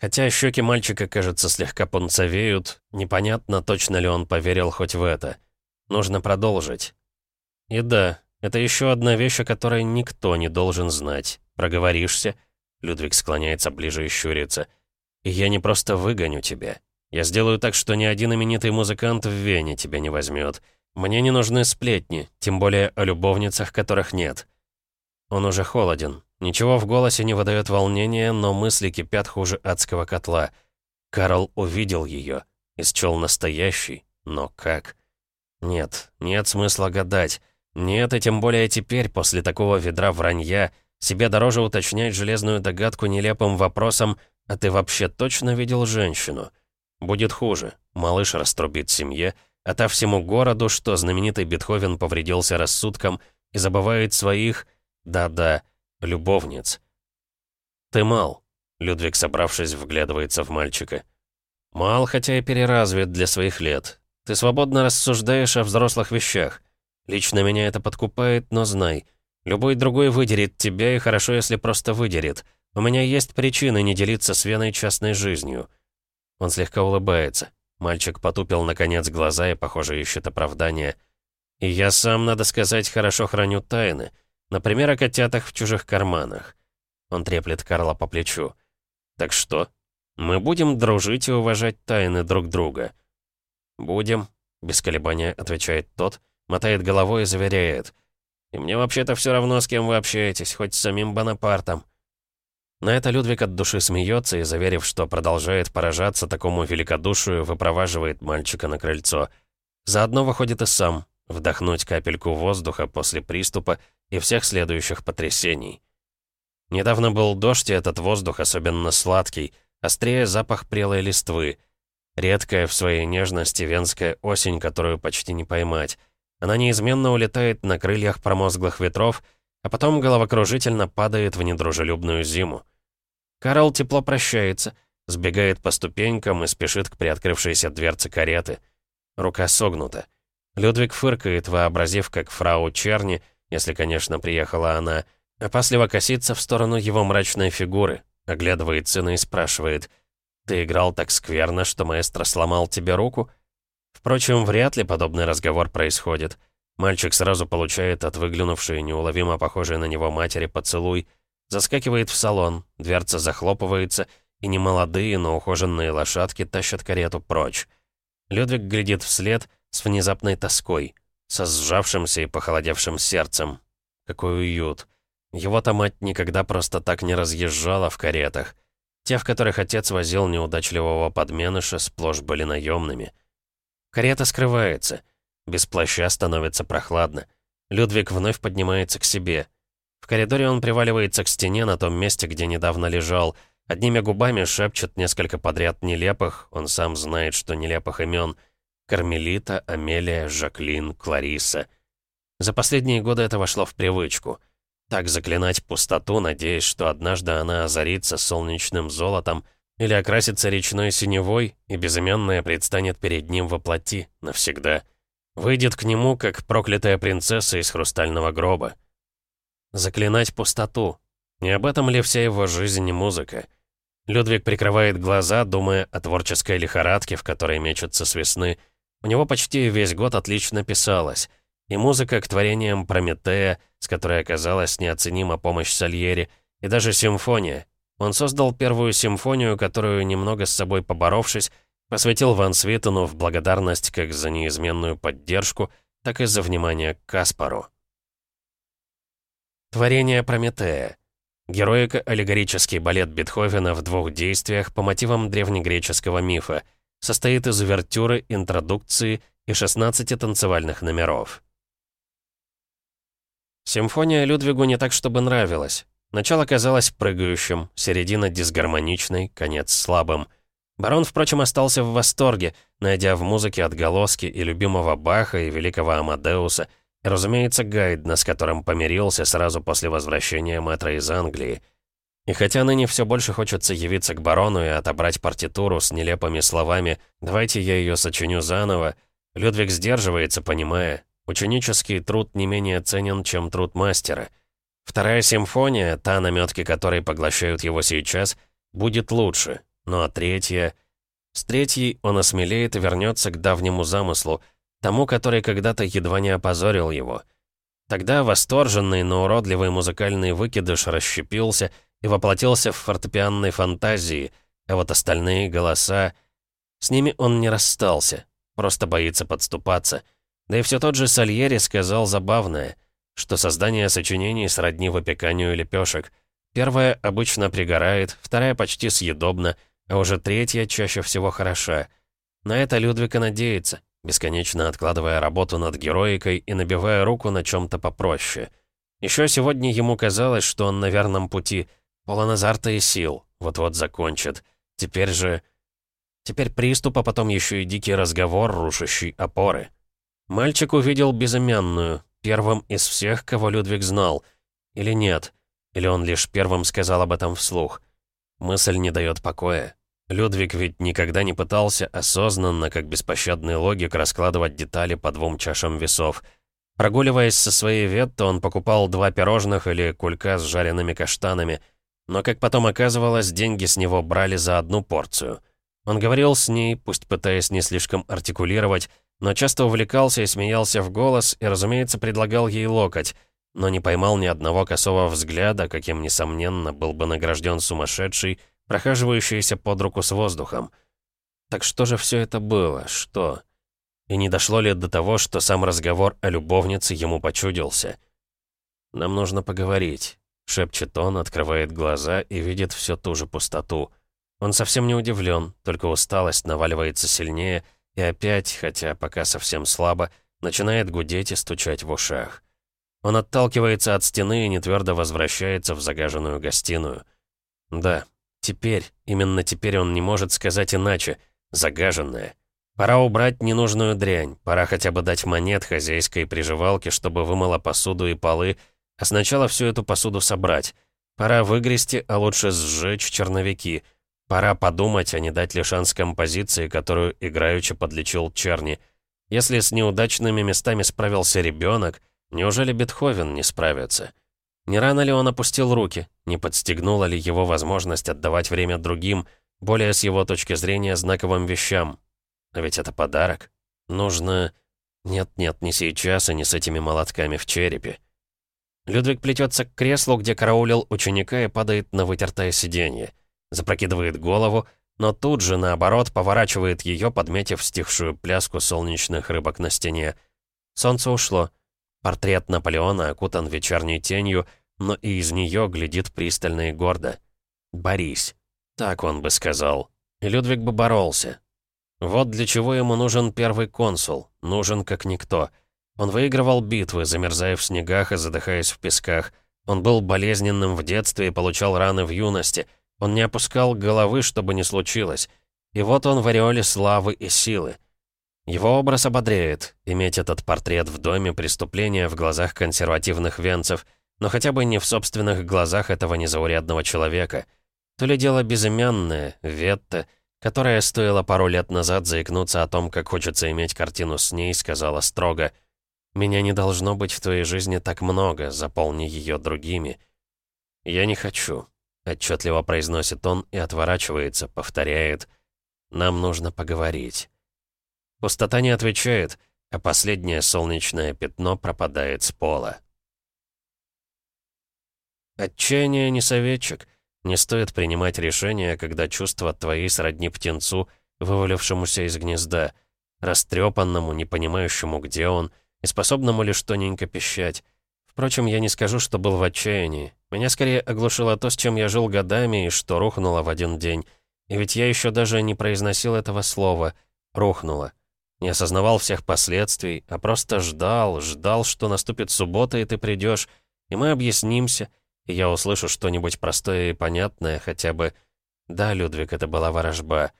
Хотя щеки мальчика, кажется, слегка пунцовеют, непонятно, точно ли он поверил хоть в это. Нужно продолжить. И да, это еще одна вещь, о которой никто не должен знать. Проговоришься?» Людвиг склоняется ближе и щурится. «И я не просто выгоню тебя. Я сделаю так, что ни один именитый музыкант в Вене тебя не возьмет. Мне не нужны сплетни, тем более о любовницах, которых нет». Он уже холоден. Ничего в голосе не выдает волнения, но мысли кипят хуже адского котла. Карл увидел ее, исчел настоящий, но как? Нет, нет смысла гадать. Нет, и тем более теперь, после такого ведра вранья, себе дороже уточнять железную догадку нелепым вопросом «А ты вообще точно видел женщину?» Будет хуже. Малыш раструбит семье, а та всему городу, что знаменитый Бетховен повредился рассудком и забывает своих, да-да, любовниц. «Ты мал», — Людвиг, собравшись, вглядывается в мальчика. «Мал, хотя и переразвит для своих лет. Ты свободно рассуждаешь о взрослых вещах. Лично меня это подкупает, но знай — Любой другой выдерет тебя, и хорошо, если просто выдерет. У меня есть причины не делиться с Веной частной жизнью». Он слегка улыбается. Мальчик потупил, наконец, глаза и, похоже, ищет оправдания. «И я сам, надо сказать, хорошо храню тайны. Например, о котятах в чужих карманах. Он треплет Карла по плечу. «Так что? Мы будем дружить и уважать тайны друг друга?» «Будем», — без колебания отвечает тот, мотает головой и заверяет. «И мне вообще-то все равно, с кем вы общаетесь, хоть с самим Бонапартом». На это Людвиг от души смеется и, заверив, что продолжает поражаться такому великодушию, выпроваживает мальчика на крыльцо. Заодно выходит и сам, вдохнуть капельку воздуха после приступа и всех следующих потрясений. Недавно был дождь, и этот воздух особенно сладкий, острее запах прелой листвы. Редкая в своей нежности венская осень, которую почти не поймать. Она неизменно улетает на крыльях промозглых ветров, а потом головокружительно падает в недружелюбную зиму. Карл тепло прощается, сбегает по ступенькам и спешит к приоткрывшейся дверце кареты. Рука согнута. Людвиг фыркает, вообразив, как фрау Черни, если, конечно, приехала она, опасливо косится в сторону его мрачной фигуры, оглядывает сына и спрашивает, «Ты играл так скверно, что маэстро сломал тебе руку?» Впрочем, вряд ли подобный разговор происходит. Мальчик сразу получает от выглянувшей, неуловимо похожей на него матери поцелуй, заскакивает в салон, дверца захлопывается, и немолодые, но ухоженные лошадки тащат карету прочь. Людвиг глядит вслед, с внезапной тоской, со сжавшимся и похолодевшим сердцем. Какой уют. Его-то мать никогда просто так не разъезжала в каретах. Те, в которых отец возил неудачливого подменыша, сплошь были наемными. Карета скрывается. Без плаща становится прохладно. Людвиг вновь поднимается к себе. В коридоре он приваливается к стене на том месте, где недавно лежал. Одними губами шепчет несколько подряд нелепых, он сам знает, что нелепых имен — Кармелита, Амелия, Жаклин, Клариса. За последние годы это вошло в привычку. Так заклинать пустоту, надеясь, что однажды она озарится солнечным золотом или окрасится речной синевой, и безымянная предстанет перед ним во плоти навсегда. Выйдет к нему, как проклятая принцесса из хрустального гроба. Заклинать пустоту. Не об этом ли вся его жизнь и музыка? Людвиг прикрывает глаза, думая о творческой лихорадке, в которой мечется с весны, у него почти весь год отлично писалось. И музыка к творениям Прометея, с которой оказалась неоценима помощь Сальери, и даже симфония. Он создал первую симфонию, которую, немного с собой поборовшись, посвятил Ван Свитену в благодарность как за неизменную поддержку, так и за внимание к Каспару. Творение Прометея. Героико-аллегорический балет Бетховена в двух действиях по мотивам древнегреческого мифа — состоит из увертюры, интродукции и 16 танцевальных номеров. Симфония Людвигу не так чтобы нравилась. Начало казалось прыгающим, середина дисгармоничной, конец слабым. Барон, впрочем, остался в восторге, найдя в музыке отголоски и любимого Баха, и великого Амадеуса, и, разумеется, Гайдна, с которым помирился сразу после возвращения мэтра из Англии — и хотя ныне все больше хочется явиться к барону и отобрать партитуру с нелепыми словами «давайте я ее сочиню заново», Людвиг сдерживается, понимая, ученический труд не менее ценен, чем труд мастера. Вторая симфония, та наметки которой поглощают его сейчас, будет лучше, ну а третья... С третьей он осмелеет и вернется к давнему замыслу, тому, который когда-то едва не опозорил его. Тогда восторженный, но уродливый музыкальный выкидыш расщепился — и воплотился в фортепианной фантазии, а вот остальные голоса... С ними он не расстался, просто боится подступаться. Да и все тот же Сальери сказал забавное, что создание сочинений сродни выпеканию лепешек. Первая обычно пригорает, вторая почти съедобна, а уже третья чаще всего хороша. На это Людвика надеется, бесконечно откладывая работу над героикой и набивая руку на чем-то попроще. Еще сегодня ему казалось, что он на верном пути — Полон азарта и сил. Вот-вот закончит. Теперь же... Теперь приступ, а потом еще и дикий разговор, рушащий опоры. Мальчик увидел безымянную, первым из всех, кого Людвиг знал. Или нет? Или он лишь первым сказал об этом вслух? Мысль не дает покоя. Людвиг ведь никогда не пытался осознанно, как беспощадный логик, раскладывать детали по двум чашам весов. Прогуливаясь со своей ветто, он покупал два пирожных или кулька с жареными каштанами — но, как потом оказывалось, деньги с него брали за одну порцию. Он говорил с ней, пусть пытаясь не слишком артикулировать, но часто увлекался и смеялся в голос и, разумеется, предлагал ей локоть. но не поймал ни одного косого взгляда, каким, несомненно, был бы награжден сумасшедший, прохаживающийся под руку с воздухом. Так что же все это было? Что? И не дошло ли до того, что сам разговор о любовнице ему почудился? «Нам нужно поговорить», — шепчет он, открывает глаза и видит всю ту же пустоту. Он совсем не удивлен, только усталость наваливается сильнее, и опять, хотя пока совсем слабо, начинает гудеть и стучать в ушах. Он отталкивается от стены и нетвердо возвращается в загаженную гостиную. Да, теперь, именно теперь он не может сказать иначе, загаженная. Пора убрать ненужную дрянь, пора хотя бы дать монет хозяйской приживалке, чтобы вымыла посуду и полы, а сначала всю эту посуду собрать. Пора выгрести, а лучше сжечь черновики. Пора подумать, а не дать ли шанс композиции, которую играючи подлечил Черни. Если с неудачными местами справился ребенок, неужели Бетховен не справится? Не рано ли он опустил руки? Не подстегнула ли его возможность отдавать время другим, более с его точки зрения знаковым вещам, но ведь это подарок. Нужно... Нет-нет, не сейчас и не с этими молотками в черепе. Людвиг плетется к креслу, где караулил ученика и падает на вытертое сиденье. Запрокидывает голову, но тут же, наоборот, поворачивает ее, подметив стихшую пляску солнечных рыбок на стене. Солнце ушло. Портрет Наполеона окутан вечерней тенью, но и из нее глядит пристально и гордо. «Борись». Так он бы сказал. Людвиг бы боролся. Вот для чего ему нужен первый консул, нужен как никто. Он выигрывал битвы, замерзая в снегах и задыхаясь в песках. Он был болезненным в детстве и получал раны в юности. Он не опускал головы, чтобы не случилось. И вот он в ореоле славы и силы. Его образ ободряет, иметь этот портрет в доме преступления в глазах консервативных венцев, но хотя бы не в собственных глазах этого незаурядного человека. То ли дело безымянное, Ветта — которая, стоило пару лет назад заикнуться о том, как хочется иметь картину с ней, сказала строго, «Меня не должно быть в твоей жизни так много, заполни ее другими». «Я не хочу», — отчетливо произносит он и отворачивается, повторяет, «Нам нужно поговорить». Пустота не отвечает, а последнее солнечное пятно пропадает с пола. Отчаяние не советчик — не стоит принимать решения, когда чувства твои сродни птенцу, вывалившемуся из гнезда, растрепанному, не понимающему, где он, и способному лишь тоненько пищать. Впрочем, я не скажу, что был в отчаянии. Меня скорее оглушило то, с чем я жил годами и что рухнуло в один день. И ведь я еще даже не произносил этого слова «рухнуло». Не осознавал всех последствий, а просто ждал, ждал, что наступит суббота, и ты придешь, и мы объяснимся, и я услышу что-нибудь простое и понятное, хотя бы «Да, Людвиг, это была ворожба».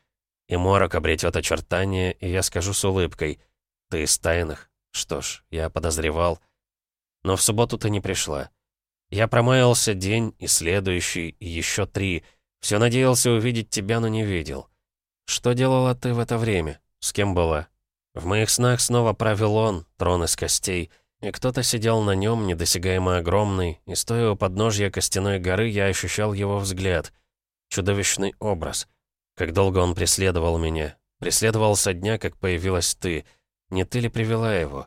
И морок обретет очертания, и я скажу с улыбкой «Ты из тайных?» Что ж, я подозревал. Но в субботу ты не пришла. Я промаялся день и следующий, и еще три. Все надеялся увидеть тебя, но не видел. Что делала ты в это время? С кем была? В моих снах снова правил он, трон из костей — и кто-то сидел на нем, недосягаемо огромный, и стоя у подножья костяной горы, я ощущал его взгляд. Чудовищный образ. Как долго он преследовал меня. Преследовал со дня, как появилась ты. Не ты ли привела его?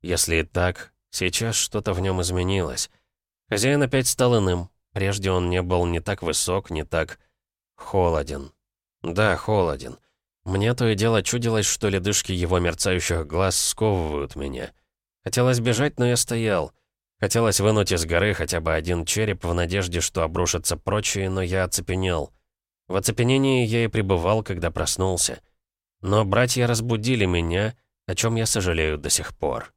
Если и так, сейчас что-то в нем изменилось. Хозяин опять стал иным. Прежде он не был ни так высок, ни так... холоден. Да, холоден. Мне то и дело чудилось, что ледышки его мерцающих глаз сковывают меня. Хотелось бежать, но я стоял. Хотелось вынуть из горы хотя бы один череп в надежде, что обрушатся прочие, но я оцепенел. В оцепенении я и пребывал, когда проснулся. Но братья разбудили меня, о чем я сожалею до сих пор.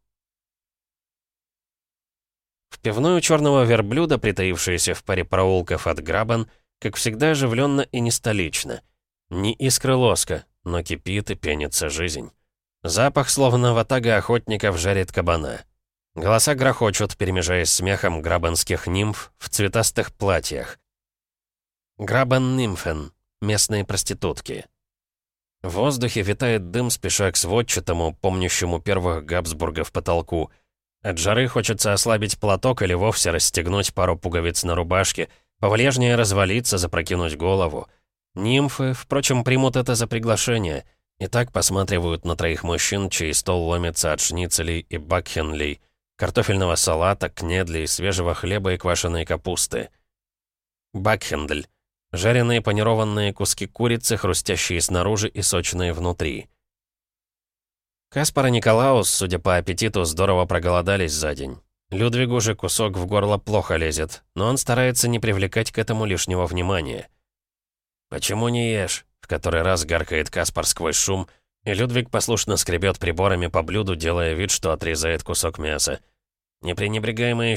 В пивную черного верблюда, притаившаяся в паре проулков от Грабан, как всегда оживленно и не столично. Не искры лоска, но кипит и пенится жизнь. Запах, словно ватага охотников, жарит кабана. Голоса грохочут, перемежаясь смехом грабанских нимф в цветастых платьях. Грабан-нимфен, местные проститутки. В воздухе витает дым, спеша к сводчатому, помнящему первых Габсбургов потолку. От жары хочется ослабить платок или вовсе расстегнуть пару пуговиц на рубашке, повлежнее развалиться, запрокинуть голову. Нимфы, впрочем, примут это за приглашение — и так посматривают на троих мужчин, чей стол ломится от шницелей и бакхенлей. картофельного салата, кнедли, свежего хлеба и квашеной капусты. Бакхендль. Жареные панированные куски курицы, хрустящие снаружи и сочные внутри. Каспар и Николаус, судя по аппетиту, здорово проголодались за день. Людвигу же кусок в горло плохо лезет, но он старается не привлекать к этому лишнего внимания. «Почему не ешь?» — в который раз гаркает Каспар сквозь шум, и Людвиг послушно скребет приборами по блюду, делая вид, что отрезает кусок мяса. Не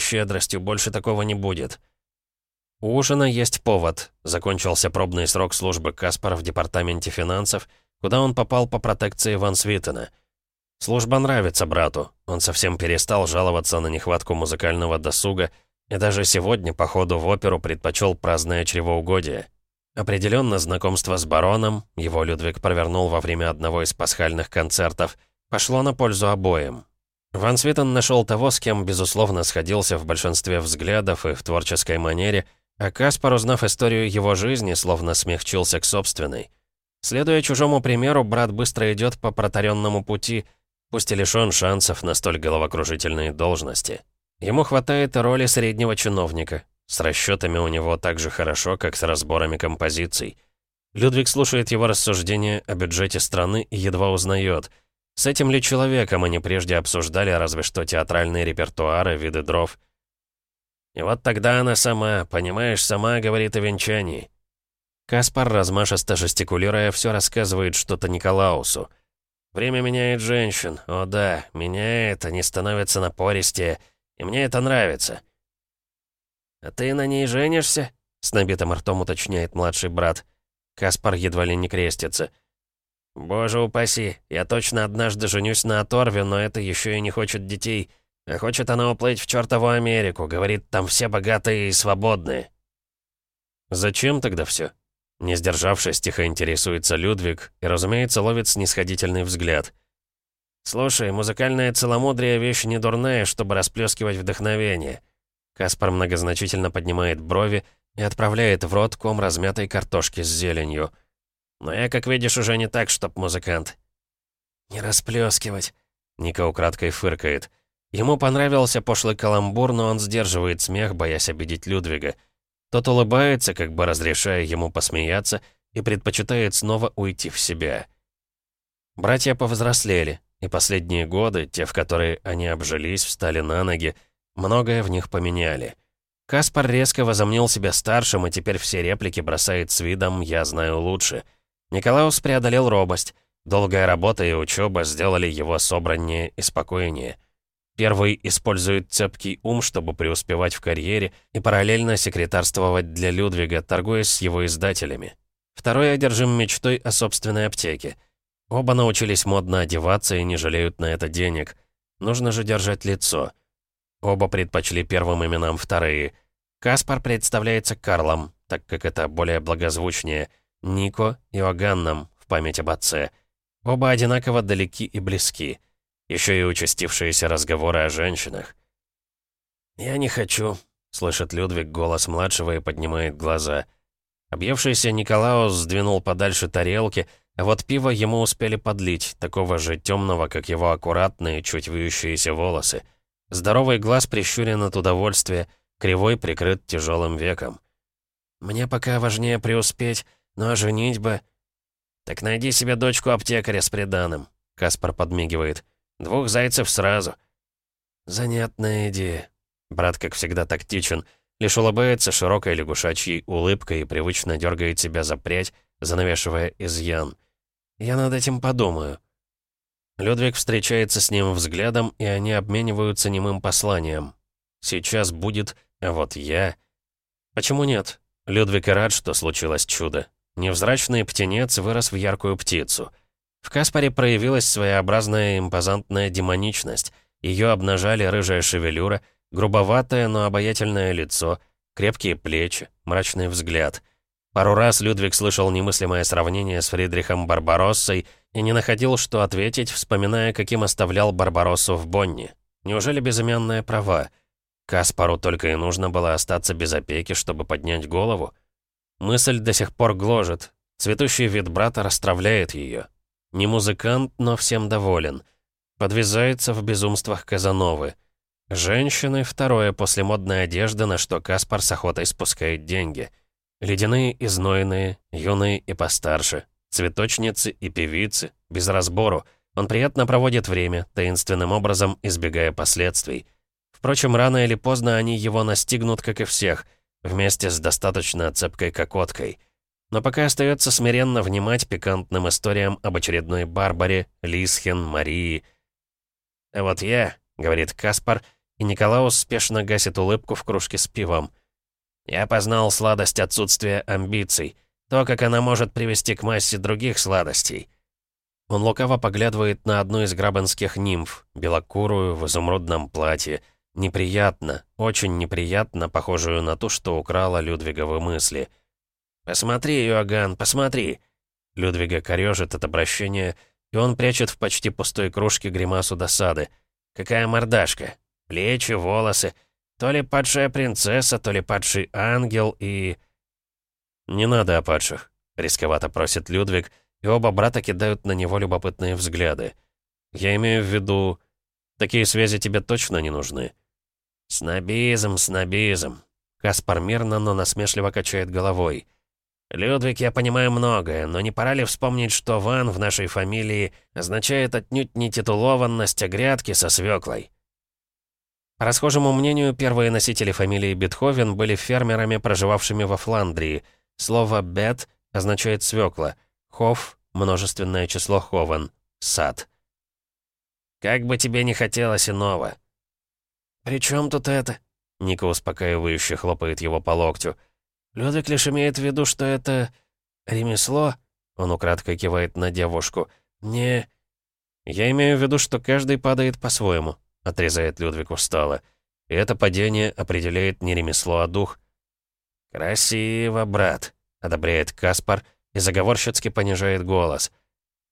щедростью, больше такого не будет. У ужина есть повод. Закончился пробный срок службы Каспара в департаменте финансов, куда он попал по протекции Ван Свитена. Служба нравится брату. Он совсем перестал жаловаться на нехватку музыкального досуга и даже сегодня по ходу в оперу предпочел праздное чревоугодие. Определенно знакомство с бароном, его Людвиг провернул во время одного из пасхальных концертов, пошло на пользу обоим. Ван Свитен нашел того, с кем, безусловно, сходился в большинстве взглядов и в творческой манере – а Каспар, узнав историю его жизни, словно смягчился к собственной. Следуя чужому примеру, брат быстро идет по протаренному пути, пусть и лишён шансов на столь головокружительные должности. Ему хватает роли среднего чиновника. С расчетами у него так же хорошо, как с разборами композиций. Людвиг слушает его рассуждения о бюджете страны и едва узнает. С этим ли человеком они прежде обсуждали разве что театральные репертуары, виды дров. И вот тогда она сама, понимаешь, сама говорит о венчании. Каспар, размашисто жестикулируя, все рассказывает что-то Николаусу. «Время меняет женщин. О да, меняет, они становятся напористее. И мне это нравится». «А ты на ней женишься?» — с набитым ртом уточняет младший брат. Каспар едва ли не крестится. «Боже упаси, я точно однажды женюсь на оторве, но это еще и не хочет детей. А хочет она уплыть в чертову Америку, говорит, там все богатые и свободные. Зачем тогда все? Не сдержавшись, тихо интересуется Людвиг и, разумеется, ловит снисходительный взгляд. «Слушай, музыкальное целомудрие — вещь не дурная, чтобы расплескивать вдохновение». Каспар многозначительно поднимает брови и отправляет в рот ком размятой картошки с зеленью. «Но я, как видишь, уже не так, чтоб музыкант». «Не расплескивать», — Ника украдкой фыркает. Ему понравился пошлый каламбур, но он сдерживает смех, боясь обидеть Людвига. Тот улыбается, как бы разрешая ему посмеяться, и предпочитает снова уйти в себя. Братья повзрослели, и последние годы, те, в которые они обжились, встали на ноги, многое в них поменяли. Каспар резко возомнил себя старшим, и теперь все реплики бросает с видом «я знаю лучше». Николаус преодолел робость. Долгая работа и учеба сделали его собраннее и спокойнее. Первый использует цепкий ум, чтобы преуспевать в карьере и параллельно секретарствовать для Людвига, торгуясь с его издателями. Второй одержим мечтой о собственной аптеке. Оба научились модно одеваться и не жалеют на это денег. Нужно же держать лицо. Оба предпочли первым именам вторые. Каспар представляется Карлом, так как это более благозвучнее. Нико — Иоганном, в память об отце. Оба одинаково далеки и близки. Еще и участившиеся разговоры о женщинах. «Я не хочу», — слышит Людвиг голос младшего и поднимает глаза. Объевшийся Николаус сдвинул подальше тарелки, а вот пиво ему успели подлить, такого же темного, как его аккуратные, чуть вьющиеся волосы. Здоровый глаз прищурен от удовольствия, кривой прикрыт тяжелым веком. «Мне пока важнее преуспеть, но женить бы...» «Так найди себе дочку аптекаря с приданым», — Каспар подмигивает. Двух зайцев сразу». «Занятная идея». Брат, как всегда, тактичен. Лишь улыбается широкой лягушачьей улыбкой и привычно дергает себя за прядь, занавешивая изъян. «Я над этим подумаю». Людвиг встречается с ним взглядом, и они обмениваются немым посланием. «Сейчас будет, а вот я...» Почему нет? Людвиг и рад, что случилось чудо. Невзрачный птенец вырос в яркую птицу — в Каспаре проявилась своеобразная импозантная демоничность. Ее обнажали рыжая шевелюра, грубоватое, но обаятельное лицо, крепкие плечи, мрачный взгляд. Пару раз Людвиг слышал немыслимое сравнение с Фридрихом Барбароссой и не находил, что ответить, вспоминая, каким оставлял Барбароссу в Бонне. Неужели безымянная права? Каспару только и нужно было остаться без опеки, чтобы поднять голову? Мысль до сих пор гложет. Цветущий вид брата расстравляет ее. Не музыкант, но всем доволен. Подвязается в безумствах Казановы. Женщины — второе после модной одежды, на что Каспар с охотой спускает деньги. Ледяные и знойные, юные и постарше, цветочницы и певицы, без разбору. Он приятно проводит время, таинственным образом избегая последствий. Впрочем, рано или поздно они его настигнут, как и всех, вместе с достаточно цепкой кокоткой. Но пока остается смиренно внимать пикантным историям об очередной Барбаре, Лисхен, Марии. «А вот я», — говорит Каспар, и Николаус спешно гасит улыбку в кружке с пивом. Я познал сладость отсутствия амбиций, то, как она может привести к массе других сладостей. Он лукаво поглядывает на одну из грабанских нимф, белокурую, в изумрудном платье. Неприятно, очень неприятно, похожую на ту, что украла Людвиговы мысли. «Посмотри, Иоганн, посмотри!» Людвига корёжит от обращения, и он прячет в почти пустой кружке гримасу досады. «Какая мордашка! Плечи, волосы!» То ли падшая принцесса, то ли падший ангел и... «Не надо о падших», — рисковато просит Людвиг, и оба брата кидают на него любопытные взгляды. «Я имею в виду, такие связи тебе точно не нужны». «Снобизм, снобизм», — Каспар мирно, но насмешливо качает головой. «Людвиг, я понимаю многое, но не пора ли вспомнить, что Ван в нашей фамилии означает отнюдь не титулованность, а грядки со свеклой?» По расхожему мнению, первые носители фамилии Бетховен были фермерами, проживавшими во Фландрии. Слово «бет» означает «свекла», «хов» — множественное число «ховен» — «сад». «Как бы тебе не хотелось иного». «При тут это?» — Ника успокаивающе хлопает его по локтю. «Людвиг лишь имеет в виду, что это... ремесло?» Он украдкой кивает на девушку. «Не...» «Я имею в виду, что каждый падает по-своему», — отрезает Людвиг устало. «И это падение определяет не ремесло, а дух». «Красиво, брат», — одобряет Каспар и заговорщицки понижает голос.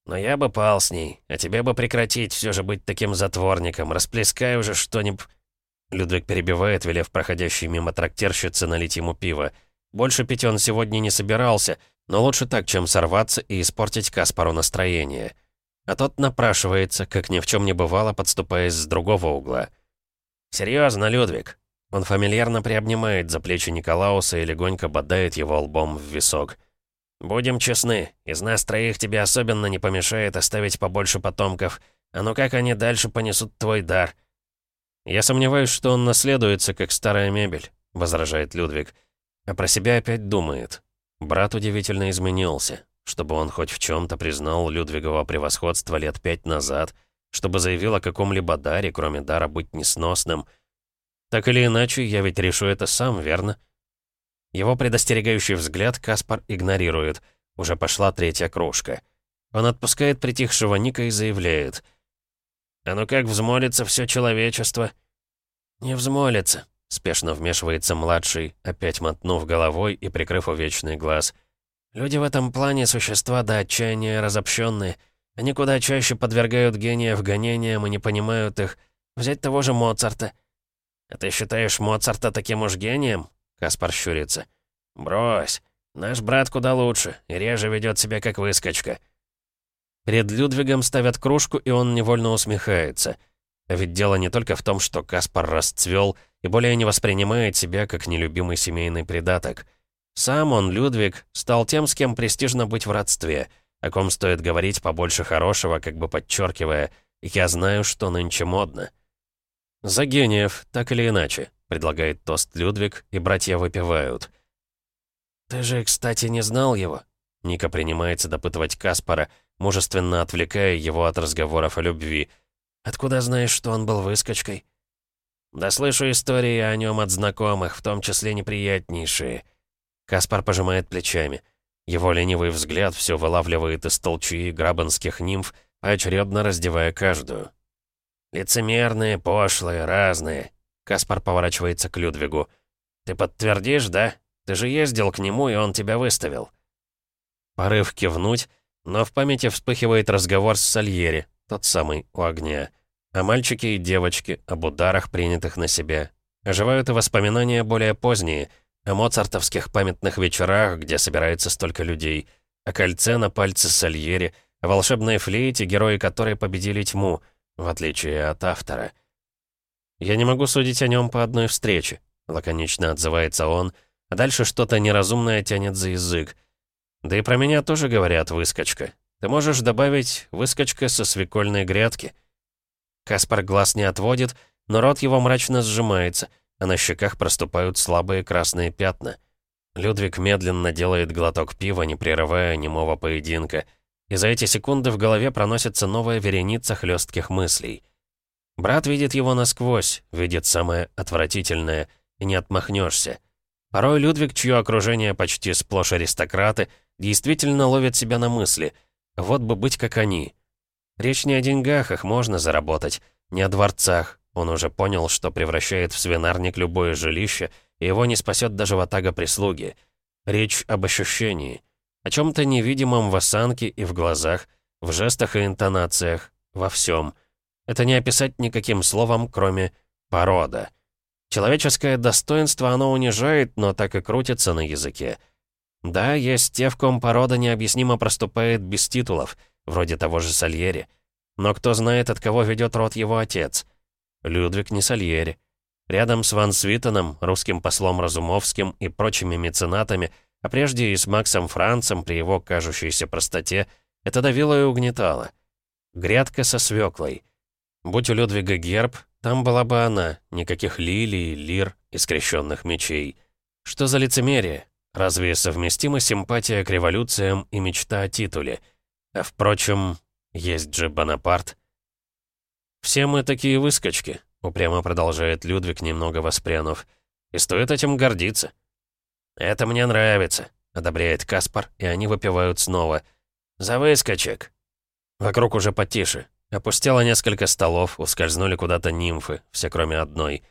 «Но я бы пал с ней, а тебе бы прекратить все же быть таким затворником, расплескай уже что-нибудь...» Людвиг перебивает, велев проходящей мимо трактирщицы налить ему пиво. Больше пить он сегодня не собирался, но лучше так, чем сорваться и испортить Каспару настроение. А тот напрашивается, как ни в чем не бывало, подступаясь с другого угла. «Серьезно, Людвиг?» Он фамильярно приобнимает за плечи Николауса и легонько бодает его лбом в висок. «Будем честны, из нас троих тебе особенно не помешает оставить побольше потомков. А ну как они дальше понесут твой дар?» «Я сомневаюсь, что он наследуется, как старая мебель», — возражает Людвиг. А про себя опять думает. Брат удивительно изменился чтобы он хоть в чем-то признал Людвигово превосходство лет пять назад, чтобы заявил о каком-либо даре, кроме дара быть несносным. Так или иначе, я ведь решу это сам, верно? Его предостерегающий взгляд Каспар игнорирует. Уже пошла третья кружка. Он отпускает притихшего Ника и заявляет. «А ну как взмолится все человечество?» «Не взмолится», — спешно вмешивается младший, опять мотнув головой и прикрыв увечный глаз — Люди в этом плане существа до отчаяния разобщенные. Они куда чаще подвергают гениев гонениям и не понимают их. Взять того же Моцарта. «А ты считаешь Моцарта таким уж гением?» Каспар щурится. «Брось. Наш брат куда лучше и реже ведет себя как выскочка». Перед Людвигом ставят кружку, и он невольно усмехается. Ведь дело не только в том, что Каспар расцвел и более не воспринимает себя как нелюбимый семейный придаток. Сам он, Людвиг, стал тем, с кем престижно быть в родстве, о ком стоит говорить побольше хорошего, как бы подчеркивая, «я знаю, что нынче модно». «За гениев, так или иначе», — предлагает тост Людвиг, и братья выпивают. «Ты же, кстати, не знал его?» Ника принимается допытывать Каспара, мужественно отвлекая его от разговоров о любви. «Откуда знаешь, что он был выскочкой?» «Да слышу истории о нем от знакомых, в том числе неприятнейшие». Каспар пожимает плечами. Его ленивый взгляд все вылавливает из толчии грабанских нимф, поочередно раздевая каждую. «Лицемерные, пошлые, разные». Каспар поворачивается к Людвигу. «Ты подтвердишь, да? Ты же ездил к нему, и он тебя выставил». Порыв кивнуть, но в памяти вспыхивает разговор с Сальери, тот самый, у огня. О мальчике и девочке, об ударах, принятых на себя. Оживают и воспоминания более поздние — о моцартовских памятных вечерах, где собирается столько людей, о кольце на пальце Сальери, о волшебной флейте, герои которой победили тьму, в отличие от автора. «Я не могу судить о нем по одной встрече», — лаконично отзывается он, а дальше что-то неразумное тянет за язык. «Да и про меня тоже говорят выскочка. Ты можешь добавить «выскочка со свекольной грядки». Каспар глаз не отводит, но рот его мрачно сжимается, а на щеках проступают слабые красные пятна. Людвиг медленно делает глоток пива, не прерывая немого поединка. И за эти секунды в голове проносится новая вереница хлестких мыслей. Брат видит его насквозь, видит самое отвратительное, и не отмахнешься. Порой Людвиг, чье окружение почти сплошь аристократы, действительно ловит себя на мысли. Вот бы быть как они. Речь не о деньгах, их можно заработать, не о дворцах. Он уже понял, что превращает в свинарник любое жилище, и его не спасет даже ватага прислуги. Речь об ощущении. О чем-то невидимом в осанке и в глазах, в жестах и интонациях, во всем. Это не описать никаким словом, кроме «порода». Человеческое достоинство оно унижает, но так и крутится на языке. Да, есть те, в ком порода необъяснимо проступает без титулов, вроде того же Сальери. Но кто знает, от кого ведет род его отец? Людвиг не Сальери. Рядом с Ван Свитоном, русским послом Разумовским и прочими меценатами, а прежде и с Максом Францем при его кажущейся простоте, это давило и угнетало. Грядка со свеклой. Будь у Людвига герб, там была бы она, никаких лилий, лир и скрещенных мечей. Что за лицемерие? Разве совместима симпатия к революциям и мечта о титуле? А впрочем, есть же Бонапарт. Все мы такие выскочки, Упрямо продолжает Людвиг, немного воспрянув. «И стоит этим гордиться». «Это мне нравится», — одобряет Каспар, и они выпивают снова. «За выскочек». Вокруг уже потише. Опустело несколько столов, ускользнули куда-то нимфы, все кроме одной.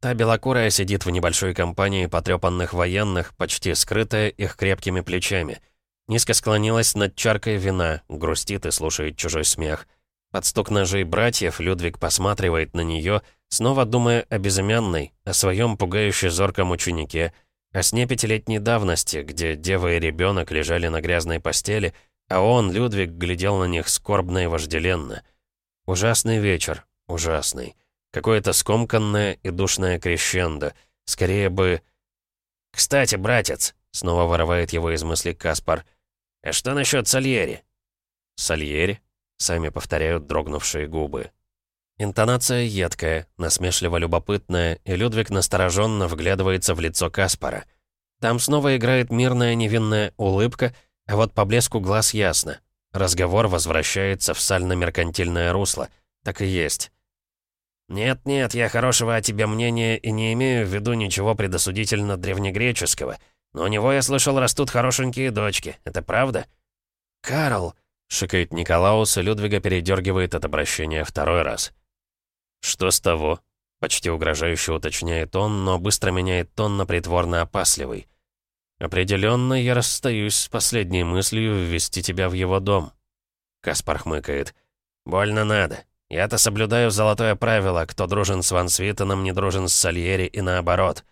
Та белокурая сидит в небольшой компании потрепанных военных, почти скрытая их крепкими плечами. Низко склонилась над чаркой вина, грустит и слушает чужой смех. Под стук ножей братьев Людвиг посматривает на нее, снова думая о безымянной, о своем пугающе зорком ученике, о сне пятилетней давности, где дева и ребенок лежали на грязной постели, а он, Людвиг, глядел на них скорбно и вожделенно. Ужасный вечер, ужасный. Какое-то скомканное и душное крещендо. Скорее бы... «Кстати, братец», — снова вырывает его из мыслей Каспар, «а что насчет Сальери?» «Сальери?» Сами повторяют дрогнувшие губы. Интонация едкая, насмешливо любопытная, и Людвиг настороженно вглядывается в лицо Каспара. Там снова играет мирная невинная улыбка, а вот по блеску глаз ясно. Разговор возвращается в сально-меркантильное русло. Так и есть. «Нет-нет, я хорошего о тебе мнения и не имею в виду ничего предосудительно древнегреческого. Но у него, я слышал, растут хорошенькие дочки. Это правда?» «Карл!» Шикает Николаус, и Людвига передергивает от обращения второй раз. «Что с того?» Почти угрожающе уточняет он, но быстро меняет тон на притворно опасливый. «Определенно, я расстаюсь с последней мыслью ввести тебя в его дом». Каспар хмыкает. «Больно надо. Я-то соблюдаю золотое правило, кто дружен с Ван Свитоном, не дружен с Сальери и наоборот».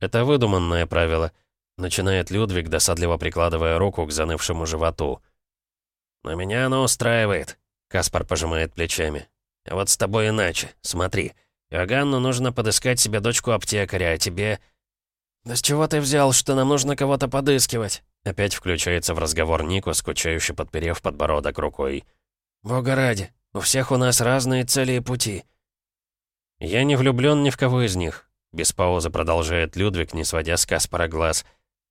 «Это выдуманное правило», — начинает Людвиг, досадливо прикладывая руку к занывшему животу. «Но меня оно устраивает», — Каспар пожимает плечами. «А вот с тобой иначе. Смотри. Иоганну нужно подыскать себе дочку аптекаря, а тебе...» «Да с чего ты взял, что нам нужно кого-то подыскивать?» Опять включается в разговор Нику, скучающе подперев подбородок рукой. «Бога ради, у всех у нас разные цели и пути». «Я не влюблен ни в кого из них», — без паузы продолжает Людвиг, не сводя с Каспара глаз.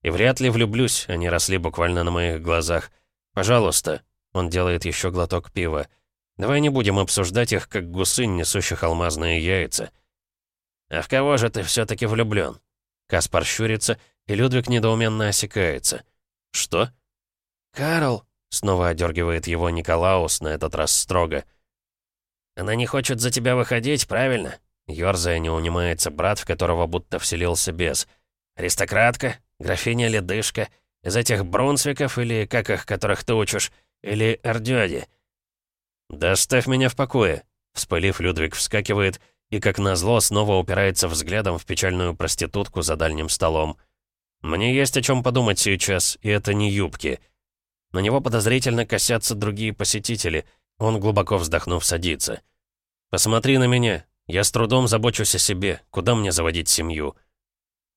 «И вряд ли влюблюсь, они росли буквально на моих глазах. Пожалуйста, он делает еще глоток пива. «Давай не будем обсуждать их, как гусынь, несущих алмазные яйца». «А в кого же ты все-таки влюблен? Каспар щурится, и Людвиг недоуменно осекается. «Что?» «Карл!» — снова одергивает его Николаус, на этот раз строго. «Она не хочет за тебя выходить, правильно?» Ёрзая не унимается брат, в которого будто вселился бес. «Аристократка? Графиня Ледышка? Из этих Брунсвиков или как их, которых ты учишь? Или Эрдёди?» «Да оставь меня в покое!» Вспылив, Людвиг вскакивает и, как назло, снова упирается взглядом в печальную проститутку за дальним столом. «Мне есть о чем подумать сейчас, и это не юбки». На него подозрительно косятся другие посетители. Он, глубоко вздохнув, садится. «Посмотри на меня. Я с трудом забочусь о себе. Куда мне заводить семью?»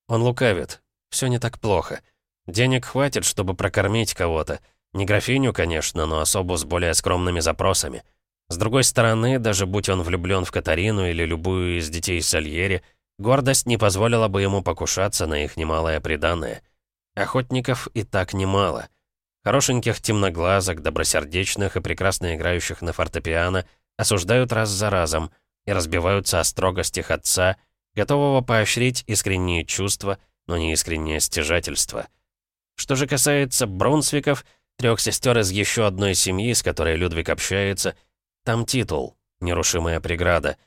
Он лукавит. Все не так плохо. Денег хватит, чтобы прокормить кого-то. Не графиню, конечно, но особу с более скромными запросами. С другой стороны, даже будь он влюблен в Катарину или любую из детей Сальери, гордость не позволила бы ему покушаться на их немалое преданное. Охотников и так немало. Хорошеньких темноглазок, добросердечных и прекрасно играющих на фортепиано осуждают раз за разом и разбиваются о строгостях отца, готового поощрить искренние чувства, но не искреннее стяжательство. Что же касается Брунсвиков, трех сестер из еще одной семьи, с которой Людвиг общается — там титул, нерушимая преграда.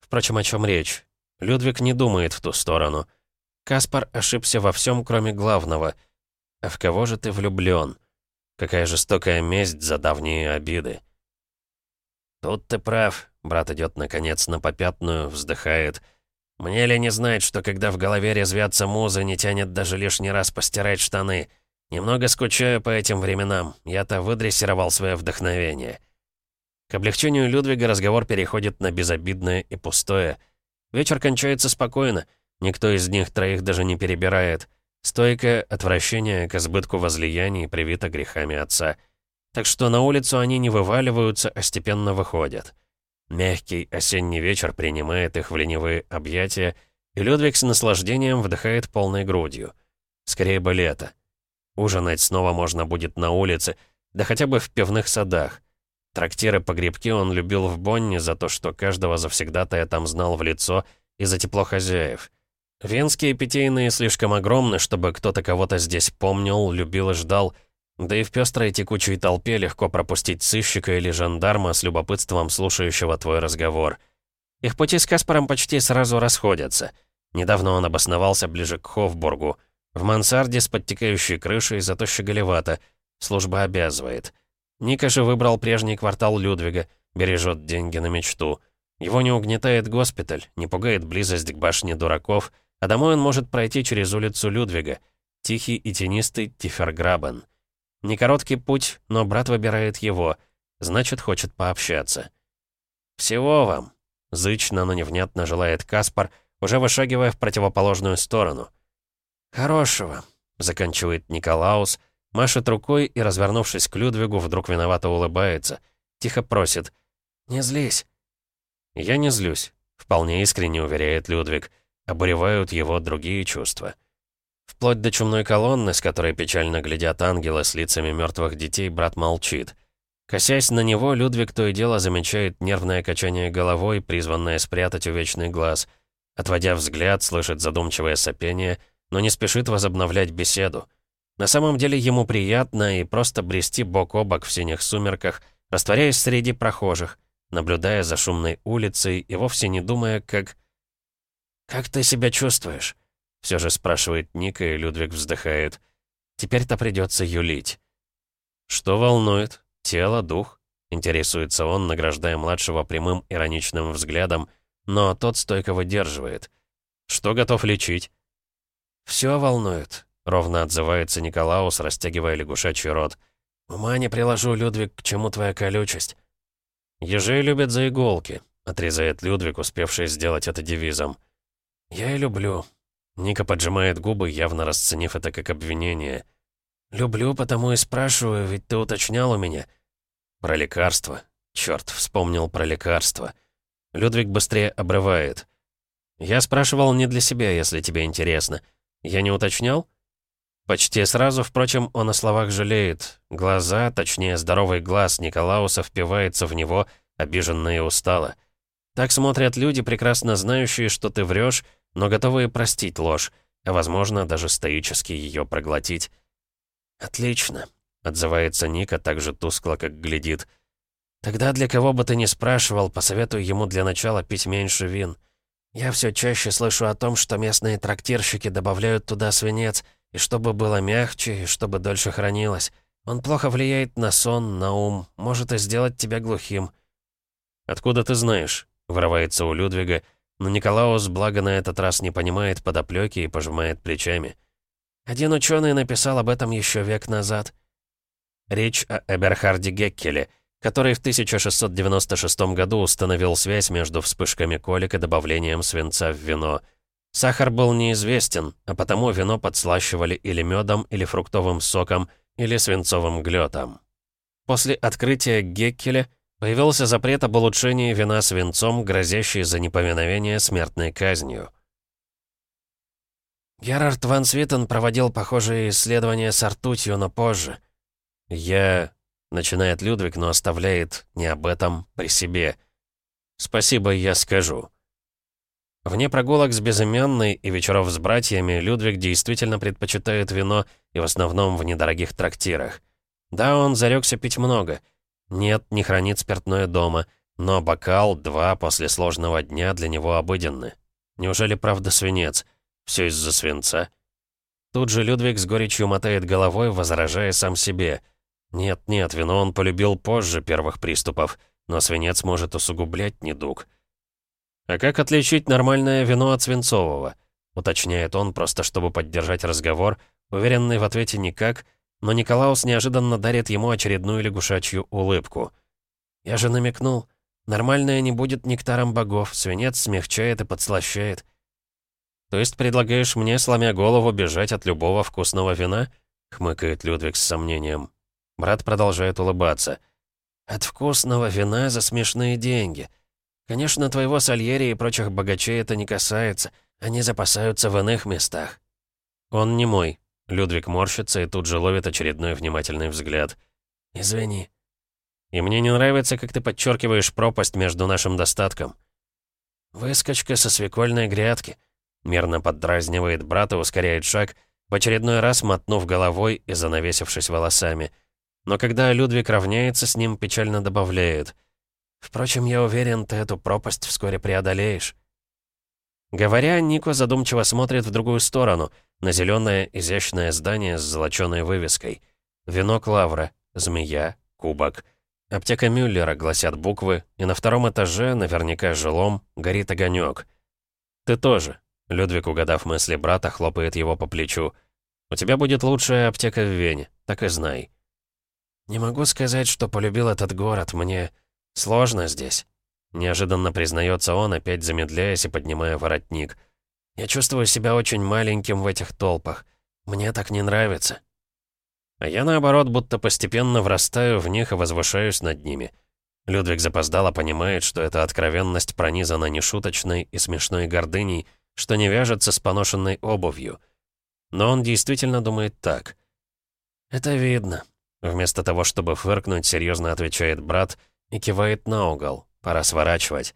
Впрочем, о чем речь? Людвиг не думает в ту сторону. Каспар ошибся во всем, кроме главного. А в кого же ты влюблен? Какая жестокая месть за давние обиды. Тут ты прав. Брат идет наконец на попятную, вздыхает. Мне ли не знать, что когда в голове резвятся музы, не тянет даже лишний раз постирать штаны? Немного скучаю по этим временам. Я-то выдрессировал свое вдохновение. К облегчению Людвига разговор переходит на безобидное и пустое. Вечер кончается спокойно. Никто из них троих даже не перебирает. Стойкое отвращение к избытку возлияний привито грехами отца. Так что на улицу они не вываливаются, а степенно выходят. Мягкий осенний вечер принимает их в ленивые объятия, и Людвиг с наслаждением вдыхает полной грудью. Скорее бы лето. Ужинать снова можно будет на улице, да хотя бы в пивных садах. Трактиры-погребки он любил в Бонне за то, что каждого завсегдатая там знал в лицо и за тепло хозяев. Венские питейные слишком огромны, чтобы кто-то кого-то здесь помнил, любил и ждал, да и в пестрой текучей толпе легко пропустить сыщика или жандарма с любопытством слушающего твой разговор. Их пути с Каспаром почти сразу расходятся. Недавно он обосновался ближе к Хофбургу. В мансарде с подтекающей крышей, зато щеголевато. Служба обязывает. Ника же выбрал прежний квартал Людвига, бережет деньги на мечту. Его не угнетает госпиталь, не пугает близость к башне дураков, а домой он может пройти через улицу Людвига, тихий и тенистый Тиферграбен. Не короткий путь, но брат выбирает его, значит, хочет пообщаться. «Всего вам!» — зычно, но невнятно желает Каспар, уже вышагивая в противоположную сторону. «Хорошего!» — заканчивает Николаус, Машет рукой и, развернувшись к Людвигу, вдруг виновато улыбается. Тихо просит. «Не злись». «Я не злюсь», — вполне искренне уверяет Людвиг. Обуревают его другие чувства. Вплоть до чумной колонны, с которой печально глядят ангелы с лицами мертвых детей, брат молчит. Косясь на него, Людвиг то и дело замечает нервное качание головой, призванное спрятать увечный глаз. Отводя взгляд, слышит задумчивое сопение, но не спешит возобновлять беседу. На самом деле ему приятно и просто брести бок о бок в синих сумерках, растворяясь среди прохожих, наблюдая за шумной улицей и вовсе не думая, как... «Как ты себя чувствуешь?» Все же спрашивает Ника, и Людвиг вздыхает. «Теперь-то придется юлить». «Что волнует? Тело, дух?» Интересуется он, награждая младшего прямым ироничным взглядом, но тот стойко выдерживает. «Что готов лечить?» «Все волнует. Ровно отзывается Николаус, растягивая лягушачий рот. «Ума не приложу, Людвиг, к чему твоя колючесть?» «Ежей любят за иголки», — отрезает Людвиг, успевший сделать это девизом. «Я и люблю». Ника поджимает губы, явно расценив это как обвинение. «Люблю, потому и спрашиваю, ведь ты уточнял у меня». «Про лекарство». Черт, вспомнил про лекарство. Людвиг быстрее обрывает. «Я спрашивал не для себя, если тебе интересно. Я не уточнял?» Почти сразу, впрочем, он о словах жалеет. Глаза, точнее, здоровый глаз Николауса впивается в него, обиженно и устало. Так смотрят люди, прекрасно знающие, что ты врешь, но готовые простить ложь, а, возможно, даже стоически ее проглотить. «Отлично», — отзывается Ника так же тускло, как глядит. «Тогда для кого бы ты ни спрашивал, посоветую ему для начала пить меньше вин. Я все чаще слышу о том, что местные трактирщики добавляют туда свинец — и чтобы было мягче, и чтобы дольше хранилось. Он плохо влияет на сон, на ум, может и сделать тебя глухим». «Откуда ты знаешь?» — вырывается у Людвига, но Николаус, благо на этот раз не понимает подоплеки и пожимает плечами. Один ученый написал об этом еще век назад. Речь о Эберхарде Геккеле, который в 1696 году установил связь между вспышками колик и добавлением свинца в вино. Сахар был неизвестен, а потому вино подслащивали или медом, или фруктовым соком, или свинцовым глётом. После открытия Геккеля появился запрет об улучшении вина свинцом, грозящий за неповиновение смертной казнью. Герард Ван Свитен проводил похожие исследования с ртутью, но позже. Я... Начинает Людвиг, но оставляет не об этом при себе. «Спасибо, я скажу». Вне прогулок с безымянной и вечеров с братьями Людвиг действительно предпочитает вино и в основном в недорогих трактирах. Да, он зарекся пить много. Нет, не хранит спиртное дома, но бокал, два после сложного дня для него обыденны. Неужели правда свинец? Все из-за свинца? Тут же Людвиг с горечью мотает головой, возражая сам себе. Нет-нет, вино он полюбил позже первых приступов, но свинец может усугублять недуг. «А как отличить нормальное вино от свинцового?» уточняет он, просто чтобы поддержать разговор, уверенный в ответе никак, но Николаус неожиданно дарит ему очередную лягушачью улыбку. «Я же намекнул, нормальное не будет нектаром богов, свинец смягчает и подслащает». «То есть предлагаешь мне, сломя голову, бежать от любого вкусного вина?» — хмыкает Людвиг с сомнением. Брат продолжает улыбаться. «От вкусного вина за смешные деньги. Конечно, твоего Сальери и прочих богачей это не касается. Они запасаются в иных местах». «Он не мой». Людвиг морщится и тут же ловит очередной внимательный взгляд. «Извини». «И мне не нравится, как ты подчеркиваешь пропасть между нашим достатком». «Выскочка со свекольной грядки», Мерно поддразнивает брат и ускоряет шаг, в очередной раз мотнув головой и занавесившись волосами. Но когда Людвиг равняется с ним, печально добавляет. «Впрочем, я уверен, ты эту пропасть вскоре преодолеешь». Говоря, Нико задумчиво смотрит в другую сторону, на зеленое изящное здание с золоченой вывеской. Венок лавра, змея, кубок. Аптека Мюллера, гласят буквы, и на втором этаже, наверняка жилом, горит огонек. «Ты тоже», Людвиг, угадав мысли брата, хлопает его по плечу. «У тебя будет лучшая аптека в Вене, так и знай». «Не могу сказать, что полюбил этот город, мне сложно здесь», неожиданно признается он, опять замедляясь и поднимая воротник. «Я чувствую себя очень маленьким в этих толпах. Мне так не нравится». А я, наоборот, будто постепенно врастаю в них и возвышаюсь над ними. Людвиг запоздало понимает, что эта откровенность пронизана нешуточной и смешной гордыней, что не вяжется с поношенной обувью. Но он действительно думает так. «Это видно». Вместо того, чтобы фыркнуть, серьезно отвечает брат и кивает на угол. Пора сворачивать.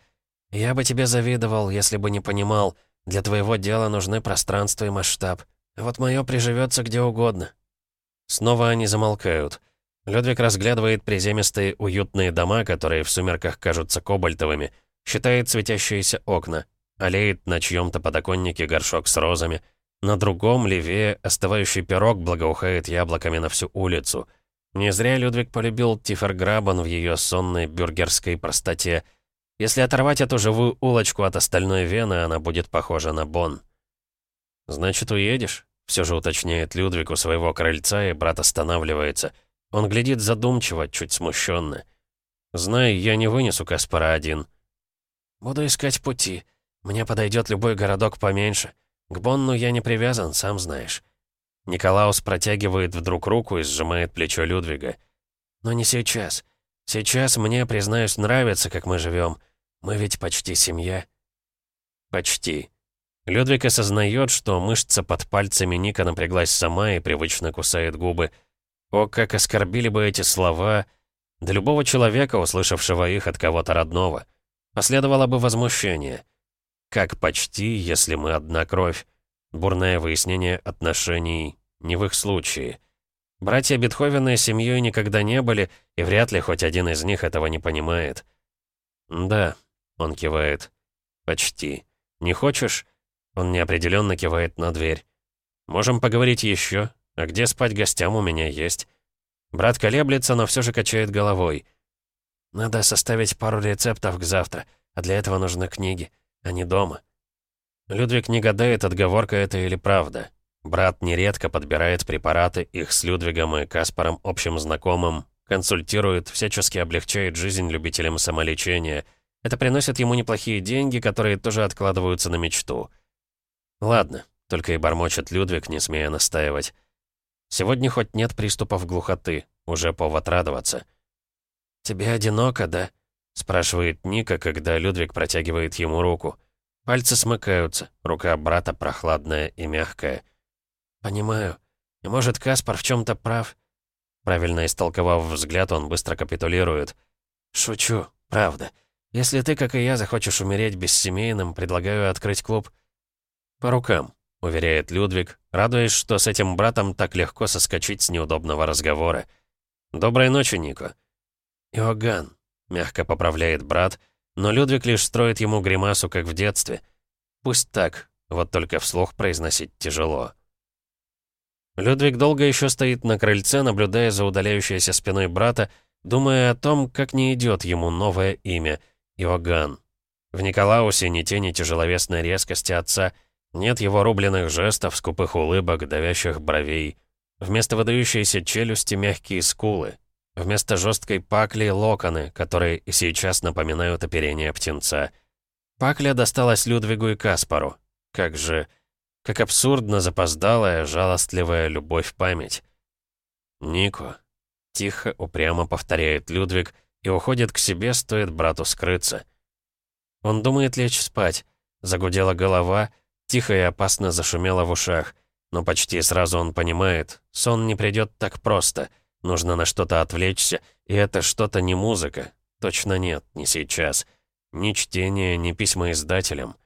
«Я бы тебе завидовал, если бы не понимал. Для твоего дела нужны пространство и масштаб. Вот мое приживется где угодно». Снова они замолкают. Людвиг разглядывает приземистые уютные дома, которые в сумерках кажутся кобальтовыми, считает светящиеся окна, Олеет на чьем-то подоконнике горшок с розами. На другом, левее, остывающий пирог благоухает яблоками на всю улицу. Не зря Людвиг полюбил Тиферграбан в ее сонной бюргерской простоте. Если оторвать эту живую улочку от остальной Вены, она будет похожа на Бон. «Значит, уедешь?» — все же уточняет Людвиг у своего крыльца, и брат останавливается. Он глядит задумчиво, чуть смущенно. «Знай, я не вынесу Каспара один». «Буду искать пути», мне подойдет любой городок поменьше. К Бонну я не привязан, сам знаешь». Николаус протягивает вдруг руку и сжимает плечо Людвига. «Но не сейчас. Сейчас мне, признаюсь, нравится, как мы живем. Мы ведь почти семья». «Почти». Людвиг осознает, что мышца под пальцами Ника напряглась сама и привычно кусает губы. О, как оскорбили бы эти слова для любого человека, услышавшего их от кого-то родного. Последовало бы возмущение. Как почти, если мы одна кровь? Бурное выяснение отношений не в их случае. Братья Бетховена семьей никогда не были, и вряд ли хоть один из них этого не понимает. «Да», — он кивает. «Почти. Не хочешь?» Он неопределенно кивает на дверь. «Можем поговорить еще. А где спать гостям у меня есть?» Брат колеблется, но все же качает головой. «Надо составить пару рецептов к завтра, а для этого нужны книги а не дома. Людвиг не гадает, отговорка это или правда. Брат нередко подбирает препараты, их с Людвигом и Каспаром общим знакомым, консультирует, всячески облегчает жизнь любителям самолечения. Это приносит ему неплохие деньги, которые тоже откладываются на мечту. Ладно, только и бормочет Людвиг, не смея настаивать. Сегодня хоть нет приступов глухоты, уже повод радоваться. «Тебе одиноко, да?» — спрашивает Ника, когда Людвиг протягивает ему руку. Пальцы смыкаются, рука брата прохладная и мягкая. «Понимаю. И может, Каспар в чем то прав?» Правильно истолковав взгляд, он быстро капитулирует. «Шучу, правда. Если ты, как и я, захочешь умереть бессемейным, предлагаю открыть клуб». «По рукам», — уверяет Людвиг, радуясь, что с этим братом так легко соскочить с неудобного разговора. «Доброй ночи, Нико». «Иоганн», — мягко поправляет брат, но Людвиг лишь строит ему гримасу, как в детстве. «Пусть так, вот только вслух произносить тяжело». Людвиг долго еще стоит на крыльце, наблюдая за удаляющейся спиной брата, думая о том, как не идет ему новое имя — Иоганн. В Николаусе ни тени тяжеловесной резкости отца, нет его рубленных жестов, скупых улыбок, давящих бровей. Вместо выдающейся челюсти мягкие скулы. Вместо жесткой пакли — локоны, которые и сейчас напоминают оперение птенца. Пакля досталась Людвигу и Каспару. Как же... Как абсурдно запоздалая, жалостливая любовь-память. «Нико», — тихо, упрямо повторяет Людвиг и уходит к себе, стоит брату скрыться. Он думает лечь спать. Загудела голова, тихо и опасно зашумела в ушах. Но почти сразу он понимает, сон не придет так просто. Нужно на что-то отвлечься, и это что-то не музыка. Точно нет, не сейчас. Ни чтение, ни письма издателям.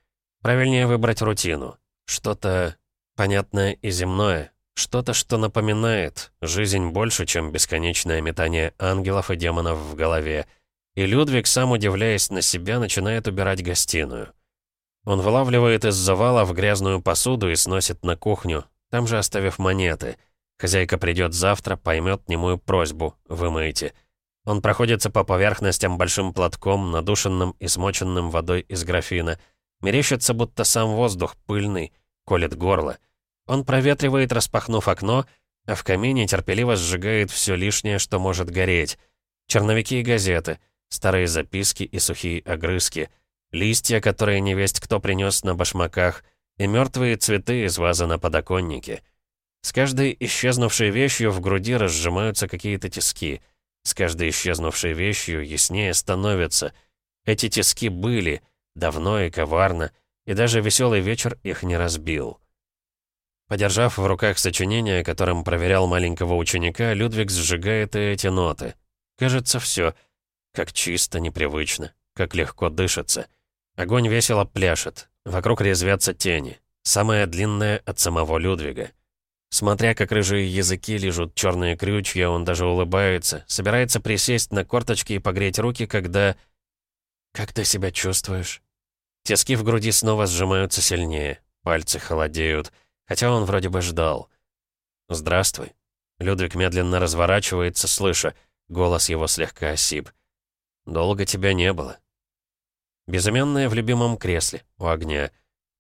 Правильнее выбрать рутину. Что-то понятное и земное. Что-то, что напоминает жизнь больше, чем бесконечное метание ангелов и демонов в голове. И Людвиг, сам удивляясь на себя, начинает убирать гостиную. Он вылавливает из завала в грязную посуду и сносит на кухню, там же оставив монеты. Хозяйка придет завтра, поймет немую просьбу, вымоете. Он проходится по поверхностям большим платком, надушенным и смоченным водой из графина — Мерещится, будто сам воздух пыльный, колет горло. Он проветривает, распахнув окно, а в камине терпеливо сжигает все лишнее, что может гореть. Черновики и газеты, старые записки и сухие огрызки, листья, которые невесть кто принес на башмаках, и мертвые цветы из вазы на подоконнике. С каждой исчезнувшей вещью в груди разжимаются какие-то тиски. С каждой исчезнувшей вещью яснее становится. Эти тиски были — Давно и коварно, и даже веселый вечер их не разбил. Подержав в руках сочинение, которым проверял маленького ученика, Людвиг сжигает и эти ноты. Кажется, все. Как чисто, непривычно, как легко дышится. Огонь весело пляшет, вокруг резвятся тени. Самая длинная от самого Людвига. Смотря как рыжие языки лежат черные крючья, он даже улыбается, собирается присесть на корточки и погреть руки, когда... «Как ты себя чувствуешь?» Тиски в груди снова сжимаются сильнее, пальцы холодеют, хотя он вроде бы ждал. «Здравствуй». Людвиг медленно разворачивается, слыша, голос его слегка осип. «Долго тебя не было». Безымянная в любимом кресле, у огня.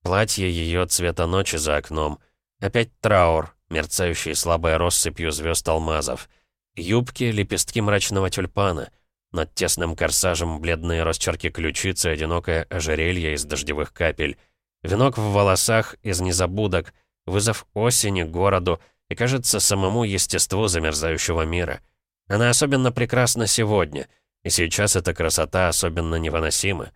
Платье ее цвета ночи за окном. Опять траур, мерцающий слабой россыпью звезд алмазов. Юбки, лепестки мрачного тюльпана — над тесным корсажем бледные росчерки ключицы, одинокое ожерелье из дождевых капель. Венок в волосах из незабудок, вызов осени, городу и, кажется, самому естеству замерзающего мира. Она особенно прекрасна сегодня, и сейчас эта красота особенно невыносима.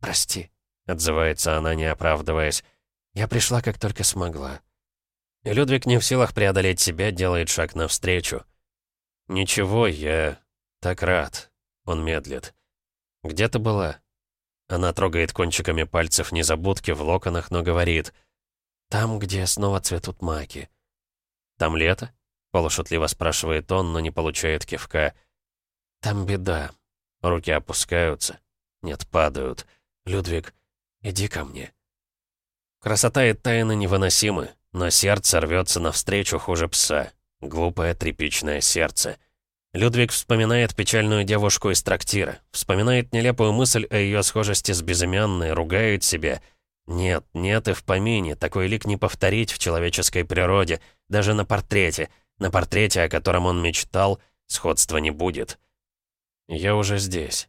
«Прости», — отзывается она, не оправдываясь. «Я пришла, как только смогла». И Людвиг не в силах преодолеть себя, делает шаг навстречу. «Ничего, я «Так рад». Он медлит. «Где ты была?» Она трогает кончиками пальцев незабудки в локонах, но говорит. «Там, где снова цветут маки». «Там лето?» — полушутливо спрашивает он, но не получает кивка. «Там беда». Руки опускаются. Нет, падают. «Людвиг, иди ко мне». Красота и тайны невыносимы, но сердце рвется навстречу хуже пса. Глупое тряпичное сердце. Людвиг вспоминает печальную девушку из трактира, вспоминает нелепую мысль о ее схожести с безымянной, ругает себя. Нет, нет и в помине, такой лик не повторить в человеческой природе, даже на портрете, на портрете, о котором он мечтал, сходства не будет. Я уже здесь.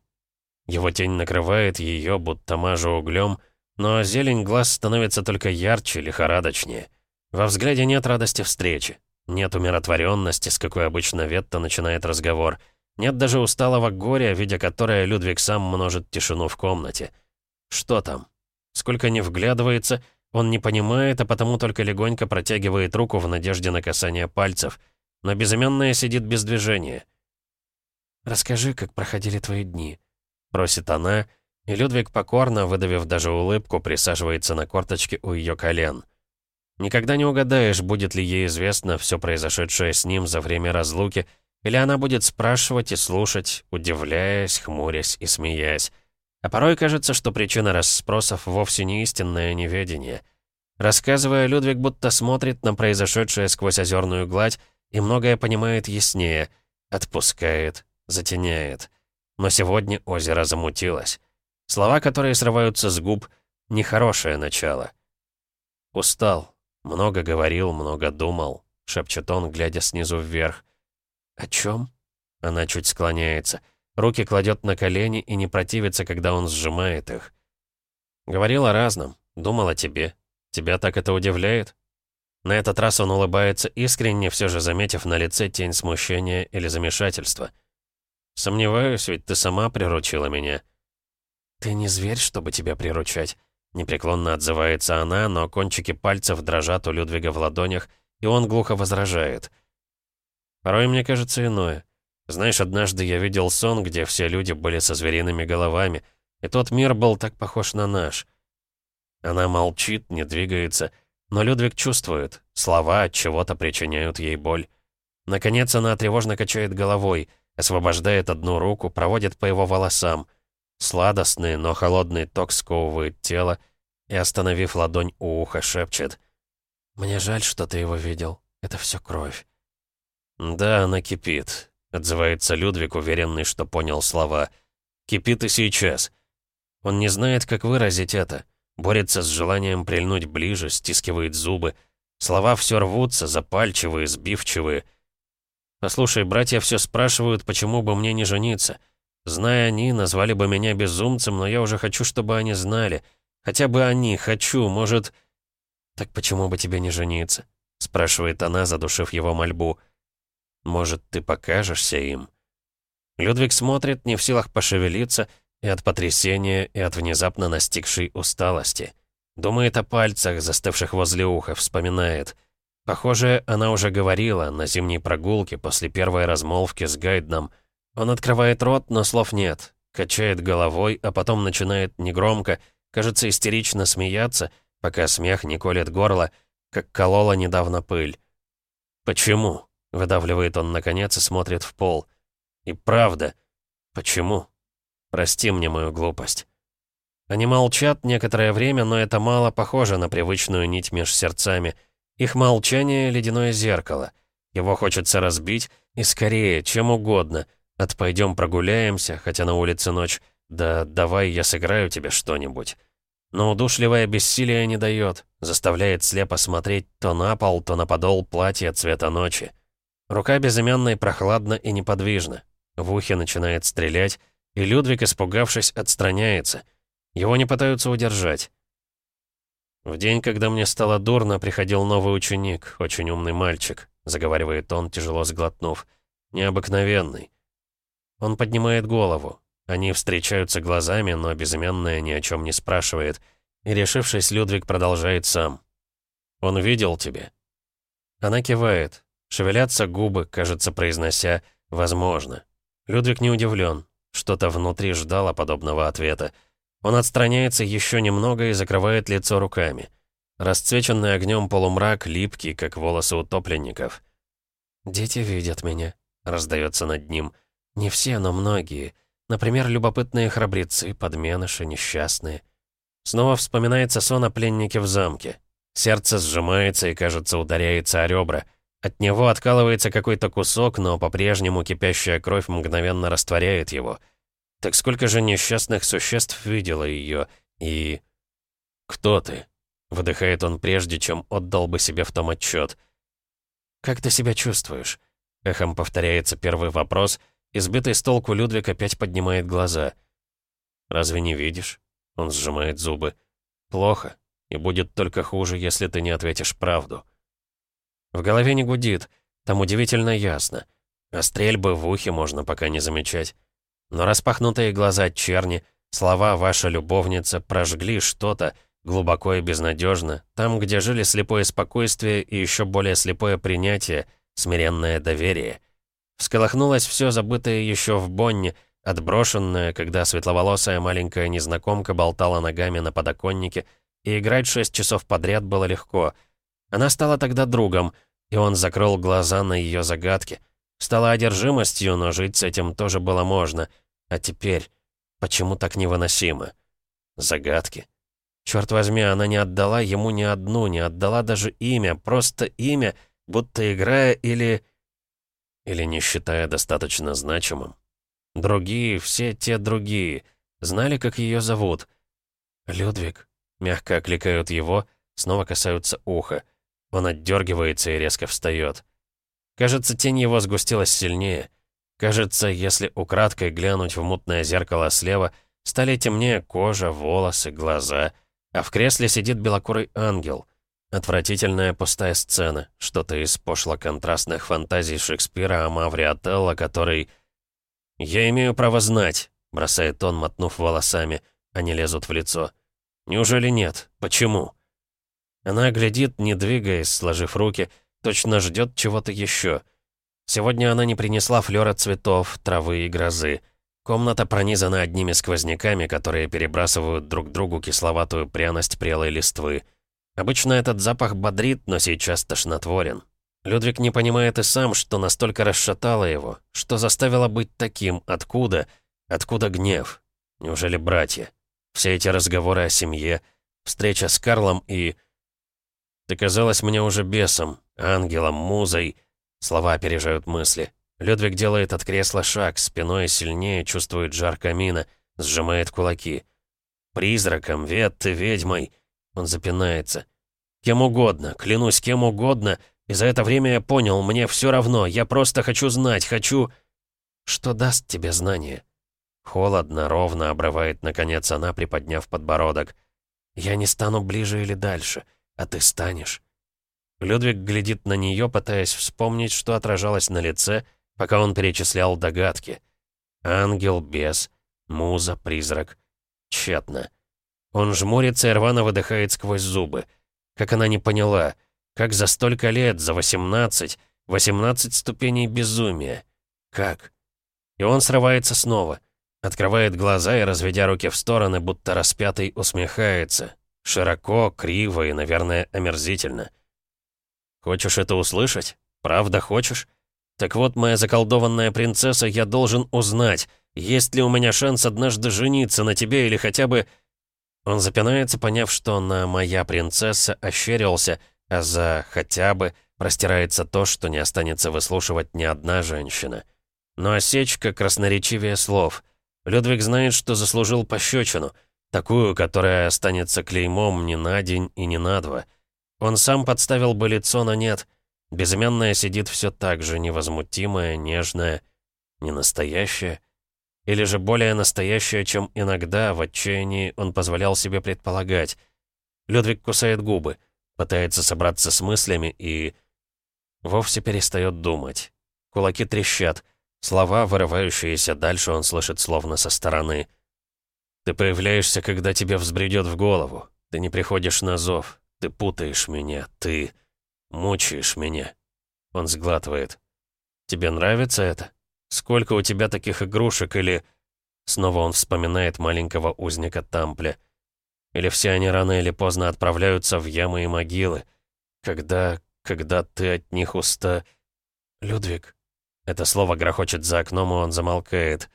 Его тень накрывает ее, будто мажа углем, но зелень глаз становится только ярче, лихорадочнее. Во взгляде нет радости встречи, нет умиротворенности, с какой обычно Ветта начинает разговор, нет даже усталого горя, видя которое Людвиг сам множит тишину в комнате. Что там? Сколько не вглядывается, он не понимает, а потому только легонько протягивает руку в надежде на касание пальцев. Но безымянная сидит без движения. «Расскажи, как проходили твои дни», — просит она, и Людвиг покорно, выдавив даже улыбку, присаживается на корточке у ее колен. Никогда не угадаешь, будет ли ей известно все произошедшее с ним за время разлуки, или она будет спрашивать и слушать, удивляясь, хмурясь и смеясь. А порой кажется, что причина расспросов вовсе не истинное неведение. Рассказывая, Людвиг будто смотрит на произошедшее сквозь озерную гладь и многое понимает яснее, отпускает, затеняет. Но сегодня озеро замутилось. Слова, которые срываются с губ, — нехорошее начало. «Устал. Много говорил, много думал», — шепчет он, глядя снизу вверх. «О чем?» Она чуть склоняется. Руки кладет на колени и не противится, когда он сжимает их. «Говорил о разном. Думал о тебе. Тебя так это удивляет?» На этот раз он улыбается искренне, все же заметив на лице тень смущения или замешательства. «Сомневаюсь, ведь ты сама приручила меня». «Ты не зверь, чтобы тебя приручать», — непреклонно отзывается она, но кончики пальцев дрожат у Людвига в ладонях, и он глухо возражает. «Порой мне кажется иное. Знаешь, однажды я видел сон, где все люди были со звериными головами, и тот мир был так похож на наш». Она молчит, не двигается, но Людвиг чувствует, слова от чего-то причиняют ей боль. Наконец она тревожно качает головой — освобождает одну руку, проводит по его волосам. Сладостный, но холодный ток сковывает тело и, остановив ладонь у уха, шепчет. «Мне жаль, что ты его видел. Это все кровь». «Да, она кипит», — отзывается Людвиг, уверенный, что понял слова. «Кипит и сейчас». Он не знает, как выразить это. Борется с желанием прильнуть ближе, стискивает зубы. Слова все рвутся, запальчивые, сбивчивые — Послушай, братья все спрашивают, почему бы мне не жениться. Зная они, назвали бы меня безумцем, но я уже хочу, чтобы они знали. Хотя бы они, хочу, может... Так почему бы тебе не жениться? Спрашивает она, задушив его мольбу. Может, ты покажешься им? Людвиг смотрит, не в силах пошевелиться, и от потрясения, и от внезапно настигшей усталости. Думает о пальцах, застывших возле уха, вспоминает. Похоже, она уже говорила на зимней прогулке после первой размолвки с Гайдном. Он открывает рот, но слов нет. Качает головой, а потом начинает негромко, кажется, истерично смеяться, пока смех не колет горло, как колола недавно пыль. «Почему?» — выдавливает он наконец и смотрит в пол. «И правда. Почему? Прости мне мою глупость». Они молчат некоторое время, но это мало похоже на привычную нить меж сердцами — их молчание — ледяное зеркало. Его хочется разбить, и скорее, чем угодно. От «пойдем прогуляемся», хотя на улице ночь, да «давай я сыграю тебе что-нибудь». Но удушливое бессилие не дает, заставляет слепо смотреть то на пол, то на подол платья цвета ночи. Рука безымянной прохладна и неподвижна. В ухе начинает стрелять, и Людвиг, испугавшись, отстраняется. Его не пытаются удержать. «В день, когда мне стало дурно, приходил новый ученик, очень умный мальчик», заговаривает он, тяжело сглотнув. «Необыкновенный». Он поднимает голову. Они встречаются глазами, но безымянная ни о чем не спрашивает. И, решившись, Людвиг продолжает сам. «Он видел тебя?» Она кивает. Шевелятся губы, кажется, произнося «возможно». Людвиг не удивлен. Что-то внутри ждало подобного ответа. Он отстраняется еще немного и закрывает лицо руками. Расцвеченный огнем полумрак, липкий, как волосы утопленников. «Дети видят меня», — раздается над ним. «Не все, но многие. Например, любопытные храбрецы, подменыши, несчастные». Снова вспоминается сон о пленнике в замке. Сердце сжимается и, кажется, ударяется о ребра. От него откалывается какой-то кусок, но по-прежнему кипящая кровь мгновенно растворяет его — так сколько же несчастных существ видела ее, и... «Кто ты?» — выдыхает он прежде, чем отдал бы себе в том отчет. «Как ты себя чувствуешь?» Эхом повторяется первый вопрос, избитый с толку Людвиг опять поднимает глаза. «Разве не видишь?» Он сжимает зубы. «Плохо, и будет только хуже, если ты не ответишь правду». В голове не гудит, там удивительно ясно. А стрельбы в ухе можно пока не замечать. Но распахнутые глаза черни, слова «ваша любовница» прожгли что-то, глубоко и безнадежно, там, где жили слепое спокойствие и еще более слепое принятие, смиренное доверие. Всколыхнулось все забытое еще в Бонне, отброшенное, когда светловолосая маленькая незнакомка болтала ногами на подоконнике, и играть шесть часов подряд было легко. Она стала тогда другом, и он закрыл глаза на ее загадки. Стала одержимостью, но жить с этим тоже было можно. А теперь... Почему так невыносимо? Загадки. Черт возьми, она не отдала ему ни одну, не отдала даже имя, просто имя, будто играя или... Или не считая достаточно значимым. Другие, все те другие, знали, как ее зовут. «Людвиг», — мягко окликают его, снова касаются уха. Он отдергивается и резко встает. Кажется, тень его сгустилась сильнее. Кажется, если украдкой глянуть в мутное зеркало слева, стали темнее кожа, волосы, глаза, а в кресле сидит белокурый ангел. Отвратительная пустая сцена, что-то из пошло-контрастных фантазий Шекспира о Мавре Отелло, который... «Я имею право знать», — бросает он, мотнув волосами, они лезут в лицо. «Неужели нет? Почему?» Она глядит, не двигаясь, сложив руки, точно ждет чего-то еще. Сегодня она не принесла флера цветов, травы и грозы. Комната пронизана одними сквозняками, которые перебрасывают друг другу кисловатую пряность прелой листвы. Обычно этот запах бодрит, но сейчас тошнотворен. Людвиг не понимает и сам, что настолько расшатало его, что заставило быть таким, откуда, откуда гнев. Неужели братья? Все эти разговоры о семье, встреча с Карлом и... Ты казалась мне уже бесом, ангелом, музой. Слова опережают мысли. Людвиг делает от кресла шаг, спиной сильнее чувствует жар камина, сжимает кулаки. Призраком, Ветты, ведьмой. Он запинается. Кем угодно, клянусь, кем угодно — и за это время я понял, мне все равно, я просто хочу знать, хочу... Что даст тебе знание? Холодно, ровно обрывает, наконец, она, приподняв подбородок. Я не стану ближе или дальше, а ты станешь. Людвиг глядит на нее, пытаясь вспомнить, что отражалось на лице, пока он перечислял догадки. Ангел, бес, муза, призрак. Тщетно. Он жмурится и рвано выдыхает сквозь зубы. Как она не поняла — как за столько лет, за 18, 18 ступеней безумия. Как? И он срывается снова. Открывает глаза и, разведя руки в стороны, будто распятый, усмехается. Широко, криво и, наверное, омерзительно. «Хочешь это услышать? Правда хочешь? Так вот, моя заколдованная принцесса, я должен узнать, есть ли у меня шанс однажды жениться на тебе или хотя бы...» Он запинается, поняв, что на «моя принцесса» ощерился — а за «хотя бы» простирается то, что не останется выслушивать ни одна женщина. Но осечка красноречивее слов. Людвиг знает, что заслужил пощечину, такую, которая останется клеймом ни на день и ни на два. Он сам подставил бы лицо, но нет. Безымянная сидит все так же, невозмутимая, нежная, не настоящая. Или же более настоящая, чем иногда, в отчаянии он позволял себе предполагать. Людвиг кусает губы. Пытается собраться с мыслями и... Вовсе перестает думать. Кулаки трещат. Слова, вырывающиеся дальше, он слышит словно со стороны. «Ты появляешься, когда тебе взбредет в голову. Ты не приходишь на зов. Ты путаешь меня. Ты мучаешь меня». Он сглатывает. «Тебе нравится это? Сколько у тебя таких игрушек или...» Снова он вспоминает маленького узника Тампля. Или все они рано или поздно отправляются в ямы и могилы. Когда... когда ты от них уста... Людвиг. Это слово грохочет за окном, и он замолкает.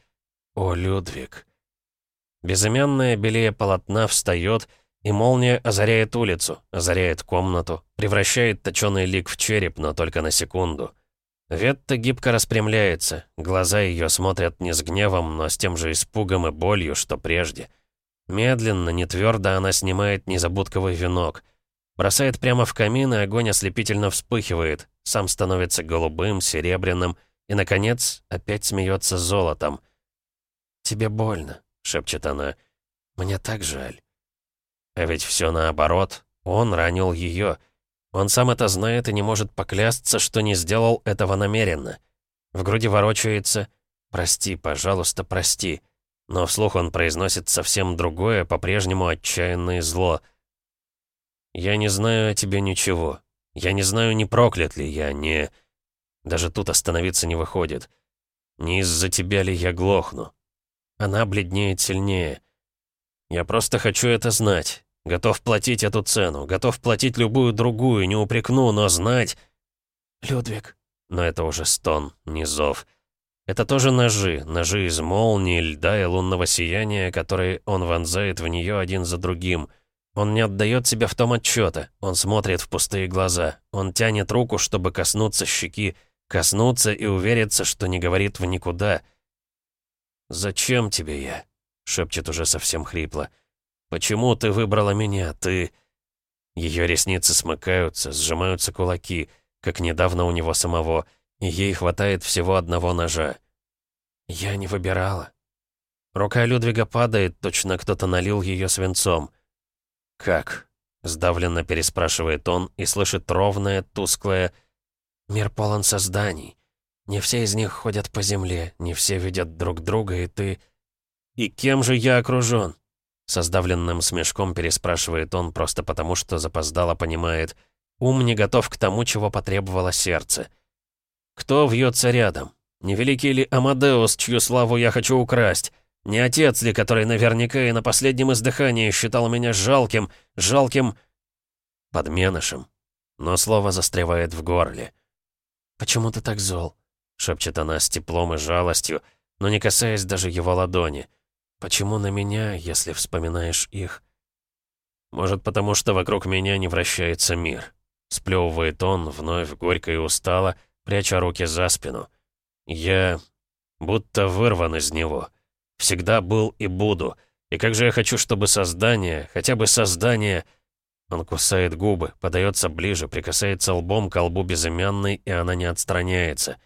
О, Людвиг. Безымянная белее полотна встает, и молния озаряет улицу, озаряет комнату, превращает точёный лик в череп, но только на секунду. Ветта гибко распрямляется, глаза ее смотрят не с гневом, но с тем же испугом и болью, что прежде — Медленно, не твердо она снимает незабудковый венок. Бросает прямо в камин, и огонь ослепительно вспыхивает. сам становится голубым, серебряным и, наконец, опять смеется золотом. «Тебе больно», — шепчет она. «Мне так жаль». А ведь все наоборот. Он ранил ее. Он сам это знает и не может поклясться, что не сделал этого намеренно. В груди ворочается «Прости, пожалуйста, прости». Но вслух он произносит совсем другое, по-прежнему отчаянное зло. «Я не знаю о тебе ничего. Я не знаю, не проклят ли я, не...» Даже тут остановиться не выходит. Не из-за тебя ли я глохну? Она бледнеет сильнее. Я просто хочу это знать. Готов платить эту цену, готов платить любую другую, не упрекну, но знать... Людвиг. Но это уже стон, не зов. Это тоже ножи, ножи из молнии, льда и лунного сияния, которые он вонзает в нее один за другим. Он не отдает себе в том отчета, он смотрит в пустые глаза, он тянет руку, чтобы коснуться щеки, коснуться и увериться, что не говорит в никуда. «Зачем тебе я?» — шепчет уже совсем хрипло. «Почему ты выбрала меня? Ты...» Ее ресницы смыкаются, сжимаются кулаки, как недавно у него самого, и ей хватает всего одного ножа. «Я не выбирала». Рука Людвига падает, точно кто-то налил ее свинцом. «Как?» — сдавленно переспрашивает он и слышит ровное, тусклое «Мир полон созданий. Не все из них ходят по земле, не все видят друг друга, и ты...» «И кем же я окружен?» Со сдавленным смешком переспрашивает он, просто потому что запоздало понимает. Ум не готов к тому, чего потребовало сердце. «Кто вьется рядом? Не великий ли Амадеус, чью славу я хочу украсть? Не отец ли, который наверняка и на последнем издыхании считал меня жалким, жалким...» Подменышем. Но слово застревает в горле. «Почему ты так зол?» — шепчет она с теплом и жалостью, но не касаясь даже его ладони. Почему на меня, если вспоминаешь их? Может, потому что вокруг меня не вращается мир. Сплёвывает он, вновь горько и устало, пряча руки за спину. Я будто вырван из него. Всегда был и буду. И как же я хочу, чтобы создание, хотя бы создание... Он кусает губы, подается ближе, прикасается лбом к лбу безымянной, и она не отстраняется.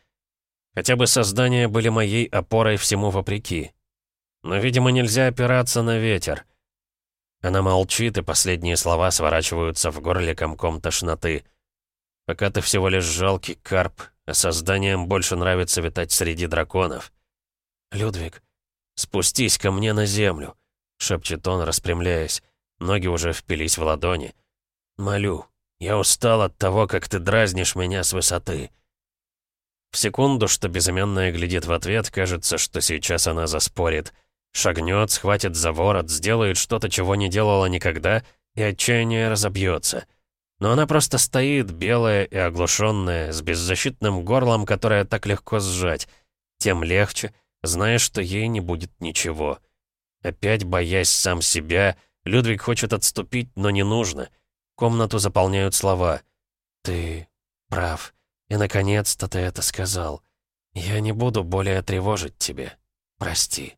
Хотя бы создания были моей опорой всему вопреки. Но, видимо, нельзя опираться на ветер. Она молчит, и последние слова сворачиваются в горле комком тошноты. Пока ты всего лишь жалкий карп, а созданиям больше нравится витать среди драконов. «Людвиг, спустись ко мне на землю», — шепчет он, распрямляясь. Ноги уже впились в ладони. «Молю, я устал от того, как ты дразнишь меня с высоты». В секунду, что безымянная глядит в ответ, кажется, что сейчас она заспорит — Шагнет, схватит за ворот, сделает что-то, чего не делала никогда, и отчаяние разобьется. Но она просто стоит, белая и оглушенная, с беззащитным горлом, которое так легко сжать. Тем легче, зная, что ей не будет ничего. Опять боясь сам себя, Людвиг хочет отступить, но не нужно. Комнату заполняют слова. «Ты прав. И, наконец-то, ты это сказал. Я не буду более тревожить тебя. Прости».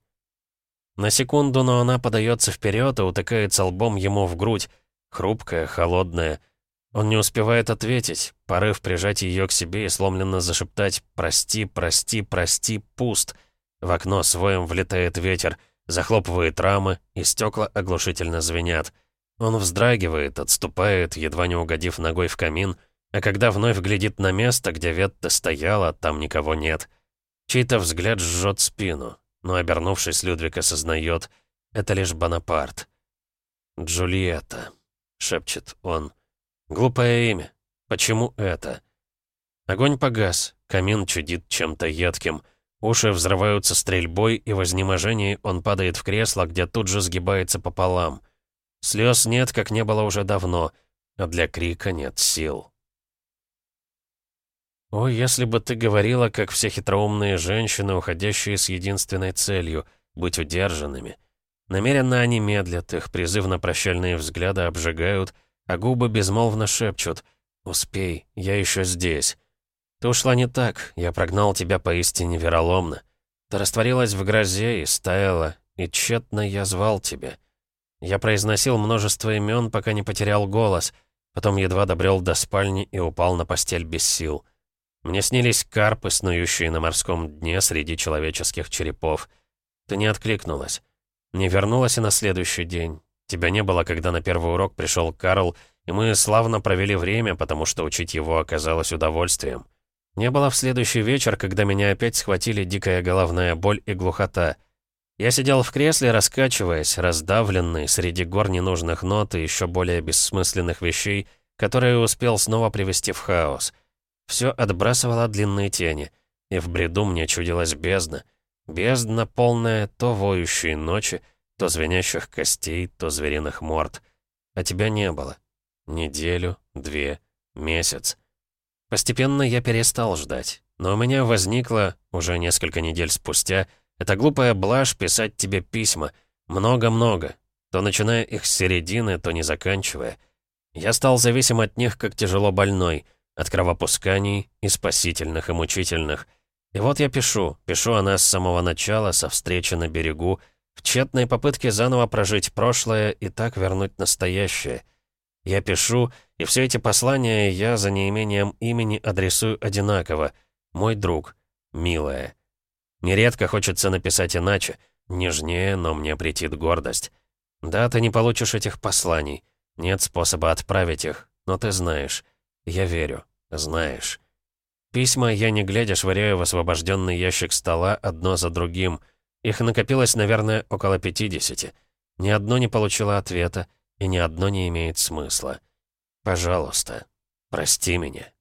На секунду, но она подается вперед и утыкается лбом ему в грудь. Хрупкая, холодная. Он не успевает ответить, порыв прижать ее к себе и сломленно зашептать «Прости, прости, прости, пуст». В окно своем влетает ветер, захлопывает рамы, и стекла оглушительно звенят. Он вздрагивает, отступает, едва не угодив ногой в камин, а когда вновь глядит на место, где Ветта стояла, там никого нет. Чей-то взгляд жжет спину но, обернувшись, Людвиг осознает, это лишь Бонапарт. «Джульетта», — шепчет он. «Глупое имя. Почему это?» Огонь погас, камин чудит чем-то едким. Уши взрываются стрельбой, и в изнеможении он падает в кресло, где тут же сгибается пополам. Слез нет, как не было уже давно, а для крика нет сил. «О, если бы ты говорила, как все хитроумные женщины, уходящие с единственной целью — быть удержанными. Намеренно они медлят, их призывно-прощальные взгляды обжигают, а губы безмолвно шепчут «Успей, я еще здесь». Ты ушла не так, я прогнал тебя поистине вероломно. Ты растворилась в грозе и стаяла, и тщетно я звал тебя. Я произносил множество имен, пока не потерял голос, потом едва добрел до спальни и упал на постель без сил». Мне снились карпы, снующие на морском дне среди человеческих черепов. Ты не откликнулась. Не вернулась и на следующий день. Тебя не было, когда на первый урок пришел Карл, и мы славно провели время, потому что учить его оказалось удовольствием. Не было в следующий вечер, когда меня опять схватили дикая головная боль и глухота. Я сидел в кресле, раскачиваясь, раздавленный, среди гор ненужных нот и еще более бессмысленных вещей, которые успел снова привести в хаос — все отбрасывало длинные тени, и в бреду мне чудилась бездна. Бездна, полная то воющей ночи, то звенящих костей, то звериных морд. А тебя не было. Неделю, две, месяц. Постепенно я перестал ждать. Но у меня возникла, уже несколько недель спустя, эта глупая блажь писать тебе письма. Много-много. То начиная их с середины, то не заканчивая. Я стал зависим от них, как тяжело больной — от кровопусканий, и спасительных, и мучительных. И вот я пишу, пишу о нас с самого начала, со встречи на берегу, в тщетной попытке заново прожить прошлое и так вернуть настоящее. Я пишу, и все эти послания я за неимением имени адресую одинаково. Мой друг, милая. Нередко хочется написать иначе, нежнее, но мне претит гордость. Да, ты не получишь этих посланий. Нет способа отправить их, но ты знаешь. Я верю. Знаешь. Письма я не глядя швыряю в освобожденный ящик стола одно за другим. Их накопилось, наверное, около 50. Ни одно не получило ответа, и ни одно не имеет смысла. Пожалуйста, прости меня.